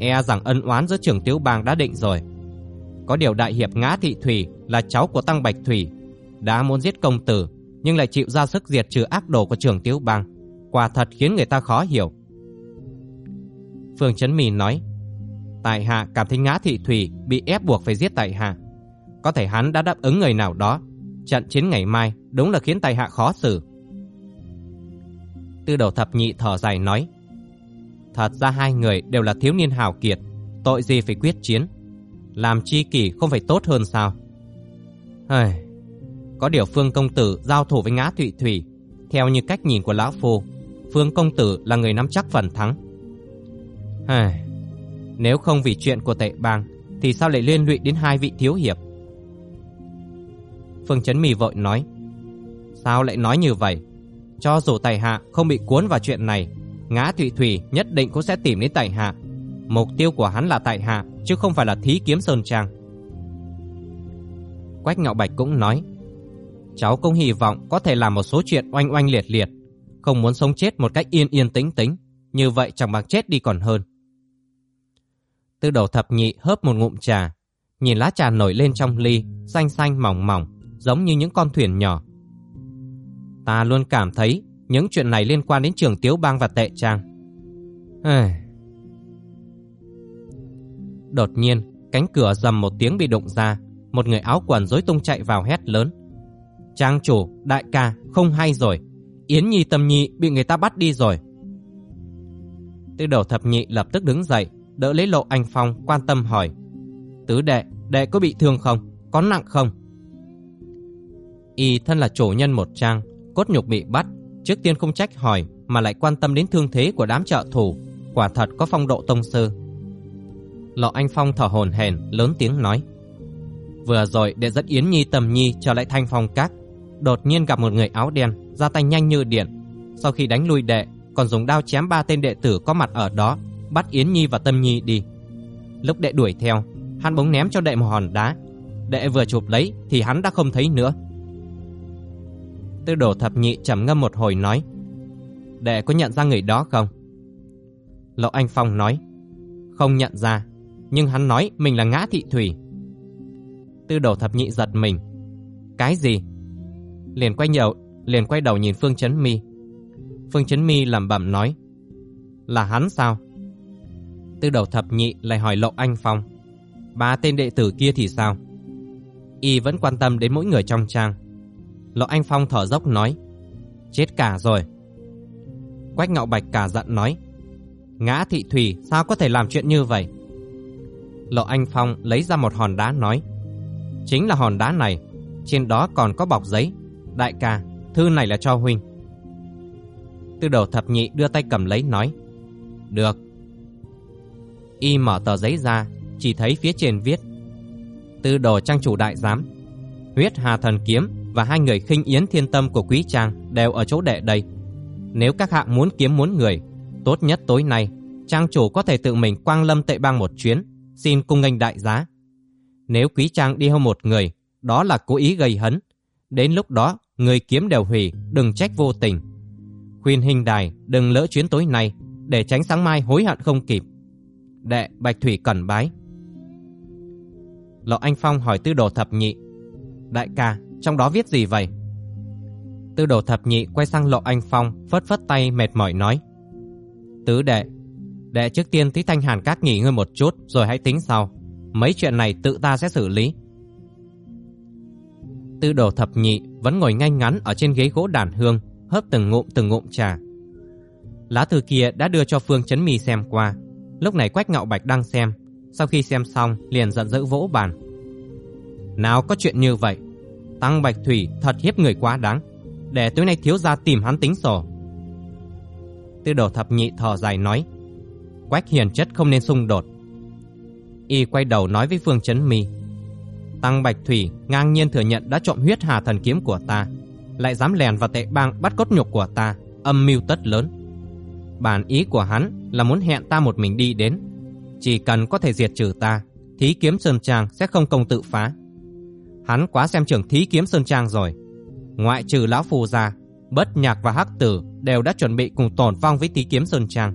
S1: e rằng ân oán giữa trường tiếu bang đã định rồi. Có điều đại hiệp ngã thị thủy là cháu của tăng bạch thủy, đã muốn giết công tử nhưng lại chịu ra sức diệt trừ ác đồ của trường Tiếu Bang, quả thật khiến người ta khó hiểu. Phương Chấn Mì nói, Tại hạ cảm thấy ngã thị thủy bị ép buộc phải giết tại hạ. Có thể hắn đã đáp ứng người nào đó. Trận chiến ngày mai đúng là khiến tại hạ khó xử. Tư đầu thập nhị thở dài nói, Thật ra hai người đều là thiếu niên hào kiệt, tội gì phải quyết chiến. Làm chi kỷ không phải tốt hơn sao? Hời có điều Phương Công Tử giao thủ với ngã Thụy Thủy, theo như cách nhìn của Lão Phu, Phương Công Tử là người nắm chắc phần thắng. Hây, nếu không vì chuyện của tệ bang, thì sao lại liên lụy đến hai vị thiếu hiệp? Phương Chấn Mì vội nói, sao lại nói như vậy? Cho dù Tài Hạ không bị cuốn vào chuyện này, Ngã Thụy Thủy nhất định cũng sẽ tìm đến Tài Hạ. Mục tiêu của hắn là Tài Hạ, chứ không phải là Thí Kiếm Sơn Trang. Quách Ngạo Bạch cũng nói, cháu cũng hy vọng có thể làm một số chuyện oanh oanh liệt liệt, không muốn sống chết một cách yên yên tĩnh tĩnh, như vậy chẳng bằng chết đi còn hơn. Tư đầu thập nhị hớp một ngụm trà, nhìn lá trà nổi lên trong ly, xanh xanh mỏng mỏng, giống như những con thuyền nhỏ. Ta luôn cảm thấy những chuyện này liên quan đến trường Tiếu Bang và Tệ Trang. Đột nhiên, cánh cửa dầm một tiếng bị đụng ra, một người áo quần rối tung chạy vào hét lớn. Trang chủ, đại ca, không hay rồi. Yến Nhi Tâm Nhi bị người ta bắt đi rồi. Tư đầu thập nhị lập tức đứng dậy, đỡ lấy lộ anh Phong quan tâm hỏi. Tứ đệ, đệ có bị thương không? Có nặng không? Y thân là chủ nhân một trang, cốt nhục bị bắt, trước tiên không trách hỏi mà lại quan tâm đến thương thế của đám trợ thủ, quả thật có phong độ tông sư. Lộ Anh Phong thở hồn hển, lớn tiếng nói: "Vừa rồi đệ dẫn Yến Nhi Tầm Nhi trở lại Thanh Phong Các, đột nhiên gặp một người áo đen, ra tay nhanh như điện, sau khi đánh lui đệ, còn dùng đao chém ba tên đệ tử có mặt ở đó, bắt Yến Nhi và Tâm Nhi đi. Lúc đệ đuổi theo, hắn bỗng ném cho đệ một hòn đá. Đệ vừa chụp lấy thì hắn đã không thấy nữa. Tư đồ thập nhị trầm ngâm một hồi nói Đệ có nhận ra người đó không? Lộ Anh Phong nói Không nhận ra Nhưng hắn nói mình là ngã thị thủy Tư đồ thập nhị giật mình Cái gì? Liền quay nhậu Liền quay đầu nhìn Phương Chấn Mi Phương Chấn Mi lẩm bẩm nói Là hắn sao? Tư đầu thập nhị lại hỏi Lộ Anh Phong Ba tên đệ tử kia thì sao? Y vẫn quan tâm đến mỗi người trong trang. Lộ Anh Phong thở dốc nói Chết cả rồi. Quách Ngạo Bạch cả giận nói Ngã thị thủy sao có thể làm chuyện như vậy? Lộ Anh Phong lấy ra một hòn đá nói Chính là hòn đá này Trên đó còn có bọc giấy. Đại ca, thư này là cho huynh. Tư đầu thập nhị đưa tay cầm lấy nói Được Y mở tờ giấy ra Chỉ thấy phía trên viết Tư đồ trang chủ đại giám Huyết hà thần kiếm và hai người khinh yến thiên tâm của quý trang đều ở chỗ đệ đây. Nếu các hạ muốn kiếm muốn người, tốt nhất tối nay, trang chủ có thể tự mình quang lâm tệ bang một chuyến, xin cung nghênh đại giá. Nếu quý trang đi hơn một người, đó là cố ý gây hấn. Đến lúc đó, người kiếm đều hủy, đừng trách vô tình. Khuyên hình đài đừng lỡ chuyến tối nay, để tránh sáng mai hối hận không kịp. Đệ Bạch Thủy cẩn bái. Lộ Anh Phong hỏi tư đồ thập nhị. Đại ca, trong đó viết gì vậy? Tư đồ thập nhị quay sang Lộ Anh Phong, phất phất tay mệt mỏi nói. Tứ đệ, đệ trước tiên tí thanh hàn các nghỉ ngơi một chút rồi hãy tính sau. Mấy chuyện này tự ta sẽ xử lý. Tư đồ thập nhị vẫn ngồi ngay ngắn ở trên ghế gỗ đàn hương, hớp từng ngụm từng ngụm trà. Lá thư kia đã đưa cho Phương Chấn Mi xem qua. Lúc này Quách Ngạo Bạch đang xem, sau khi xem xong liền giận dữ vỗ bàn. Nào có chuyện như vậy, Tăng Bạch Thủy thật hiếp người quá đáng, để tối nay thiếu gia tìm hắn tính sổ. Tư đồ thập nhị thò dài nói, Quách hiền chất không nên xung đột. Y quay đầu nói với Phương Chấn Mi, Tăng Bạch Thủy ngang nhiên thừa nhận đã trộm huyết hà thần kiếm của ta, lại dám lèn vào tệ bang bắt cốt nhục của ta, âm mưu tất lớn. Bản ý của hắn là muốn hẹn ta một mình đi đến, chỉ cần có thể diệt trừ ta, thí kiếm Sơn Trang sẽ không công tự phá. Hắn quá xem trưởng thí kiếm Sơn Trang rồi. Ngoại trừ lão phù gia, bất nhạc và hắc tử đều đã chuẩn bị cùng tổn vong với thí kiếm Sơn Trang.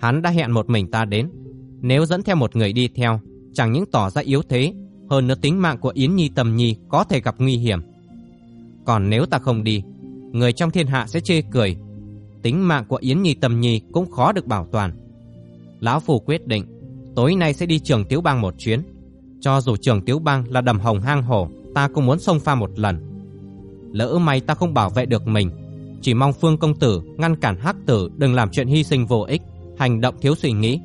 S1: Hắn đã hẹn một mình ta đến. Nếu dẫn theo một người đi theo, chẳng những tỏ ra yếu thế, hơn nữa tính mạng của Yến Nhi Tầm Nhi có thể gặp nguy hiểm. Còn nếu ta không đi, người trong thiên hạ sẽ chê cười tính mạng của Yến Nhi tầm Nhi cũng khó được bảo toàn. Lão Phù quyết định, tối nay sẽ đi trường Tiếu Bang một chuyến. Cho dù trường Tiếu Bang là đầm hồng hang hổ, ta cũng muốn xông pha một lần. Lỡ may ta không bảo vệ được mình, chỉ mong Phương công tử ngăn cản Hắc tử đừng làm chuyện hy sinh vô ích, hành động thiếu suy nghĩ.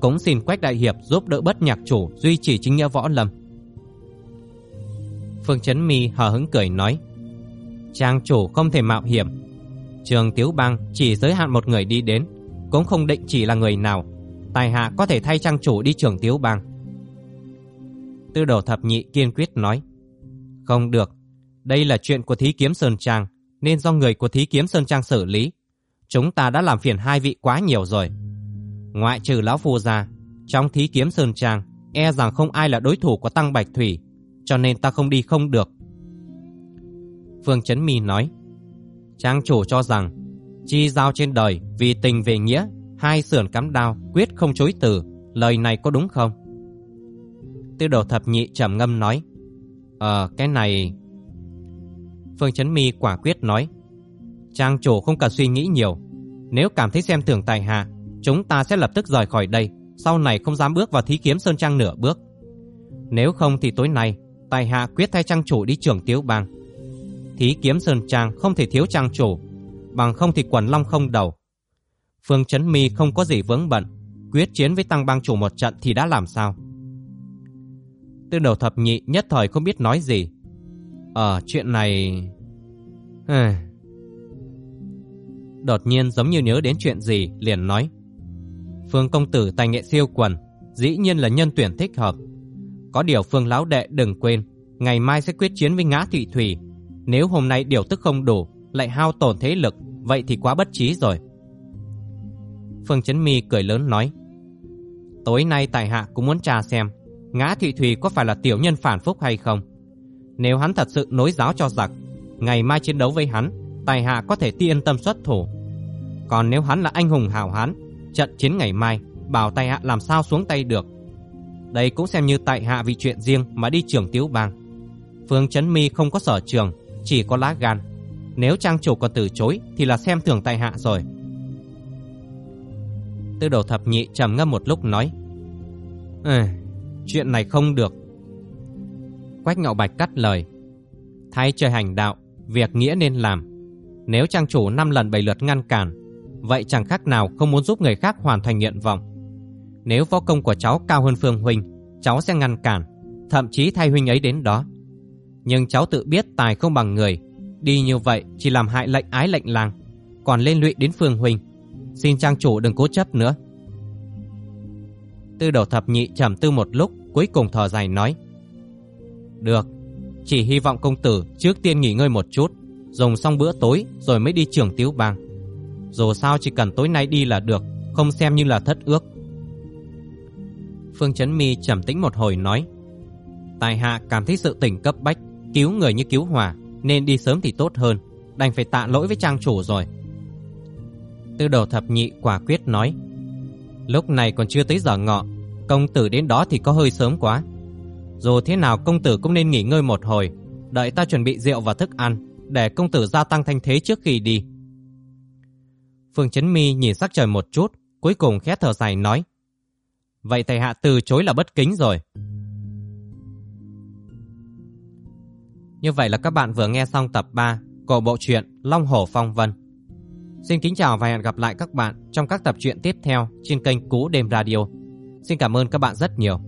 S1: Cũng xin Quách đại hiệp giúp đỡ bất nhạc chủ duy trì chính nghĩa võ lâm. Phương Chấn Mi hờ hững cười nói: "Trang chủ không thể mạo hiểm. Trường Tiếu Bang chỉ giới hạn một người đi đến, cũng không định chỉ là người nào. Tài hạ có thể thay trang chủ đi trường Tiếu Bang." Tư đồ thập nhị kiên quyết nói: "Không được, đây là chuyện của Thí Kiếm Sơn Trang, nên do người của Thí Kiếm Sơn Trang xử lý. Chúng ta đã làm phiền hai vị quá nhiều rồi. Ngoại trừ lão phu ra, trong Thí Kiếm Sơn Trang, e rằng không ai là đối thủ của Tăng Bạch Thủy, cho nên ta không đi không được. Phương Chấn Mi nói, Trang chủ cho rằng, chi giao trên đời vì tình về nghĩa, hai sườn cắm đao, quyết không chối từ, lời này có đúng không? Tư đồ thập nhị trầm ngâm nói, Ờ, cái này... Phương Chấn Mi quả quyết nói, Trang chủ không cần suy nghĩ nhiều, nếu cảm thấy xem thường tài hạ, chúng ta sẽ lập tức rời khỏi đây, sau này không dám bước vào thí kiếm Sơn Trang nửa bước. Nếu không thì tối nay, tài hạ quyết thay trang chủ đi trưởng tiếu bang. Thí kiếm Sơn Trang không thể thiếu trang chủ, bằng không thì quần long không đầu. Phương Chấn Mi không có gì vướng bận, quyết chiến với tăng bang chủ một trận thì đã làm sao? Tư đầu thập nhị nhất thời không biết nói gì. Ở chuyện này... Đột nhiên giống như nhớ đến chuyện gì, liền nói. Phương công tử tài nghệ siêu quần, dĩ nhiên là nhân tuyển thích hợp. Có điều Phương lão đệ đừng quên, ngày mai sẽ quyết chiến với ngã thị thủy. Nếu hôm nay điều tức không đủ, lại hao tổn thế lực, vậy thì quá bất trí rồi. Phương Chấn Mi cười lớn nói. Tối nay tại hạ cũng muốn tra xem, ngã thị thùy có phải là tiểu nhân phản phúc hay không. Nếu hắn thật sự nối giáo cho giặc, ngày mai chiến đấu với hắn, tài hạ có thể ti yên tâm xuất thủ. Còn nếu hắn là anh hùng hào hán, trận chiến ngày mai, bảo tài hạ làm sao xuống tay được. Đây cũng xem như tại hạ vì chuyện riêng mà đi trường tiếu bang. Phương Chấn Mi không có sở trường, chỉ có lá gan. Nếu trang chủ còn từ chối thì là xem thường tại hạ rồi. Tư đồ thập nhị trầm ngâm một lúc nói. Ừ, chuyện này không được. Quách Ngạo Bạch cắt lời. Thay trời hành đạo, việc nghĩa nên làm. Nếu trang chủ năm lần bảy lượt ngăn cản, vậy chẳng khác nào không muốn giúp người khác hoàn thành nguyện vọng. Nếu võ công của cháu cao hơn Phương Huynh, cháu sẽ ngăn cản, thậm chí thay Huynh ấy đến đó. Nhưng cháu tự biết tài không bằng người, đi như vậy chỉ làm hại lệnh ái lệnh làng, còn lên lụy đến Phương Huynh. Xin trang chủ đừng cố chấp nữa. Tư đầu thập nhị trầm tư một lúc, cuối cùng thở dài nói. Được, chỉ hy vọng công tử trước tiên nghỉ ngơi một chút, dùng xong bữa tối rồi mới đi trường tiếu bang. Dù sao chỉ cần tối nay đi là được, không xem như là thất ước. Phương Chấn Mi trầm tĩnh một hồi nói Tài hạ cảm thấy sự tỉnh cấp bách Cứu người như cứu hỏa, Nên đi sớm thì tốt hơn. Đành phải tạ lỗi với trang chủ rồi. Tư đầu thập nhị quả quyết nói, Lúc này còn chưa tới giờ ngọ, Công tử đến đó thì có hơi sớm quá. Dù thế nào công tử cũng nên nghỉ ngơi một hồi, Đợi ta chuẩn bị rượu và thức ăn, Để công tử gia tăng thanh thế trước khi đi. Phương Chấn Mi nhìn sắc trời một chút, Cuối cùng khẽ thở dài nói, Vậy thầy hạ từ chối là bất kính rồi. Như vậy là các bạn vừa nghe xong tập 3 của bộ truyện Long Hổ Phong Vân. Xin kính chào và hẹn gặp lại các bạn trong các tập truyện tiếp theo trên kênh Cú Đêm Radio. Xin cảm ơn các bạn rất nhiều.